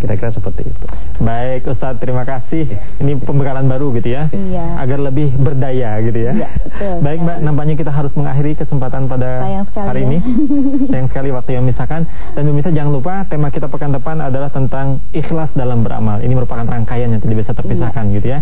Kira-kira seperti itu. Baik Ustaz terima kasih. Ini pembekalan baru gitu ya. Iya. agar lebih berdaya gitu ya, iya, betul, baik Mbak nampaknya kita harus mengakhiri kesempatan pada hari ya. ini. Sayang sekali waktu yang misalkan dan pemirsa jangan lupa tema kita pekan depan adalah tentang ikhlas dalam beramal ini merupakan rangkaian yang tidak bisa terpisahkan iya. gitu ya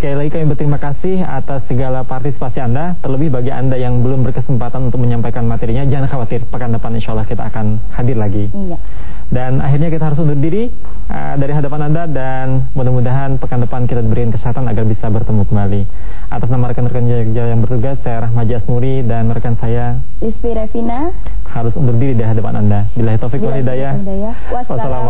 sekali lagi kami berterima kasih atas segala partisipasi Anda, terlebih bagi Anda yang belum berkesempatan untuk menyampaikan materinya, jangan khawatir, pekan depan insya Allah kita akan hadir lagi. Iya. Dan akhirnya kita harus undur diri uh, dari hadapan Anda dan mudah-mudahan pekan depan kita diberikan kesehatan agar bisa bertemu kembali. Atas nama rekan-rekan yang bertugas, saya Rahmat Jasmuri dan rekan saya Lispi Revina harus undur diri dari hadapan Anda. Bila taufik wal hidayah. Wassalamualaikum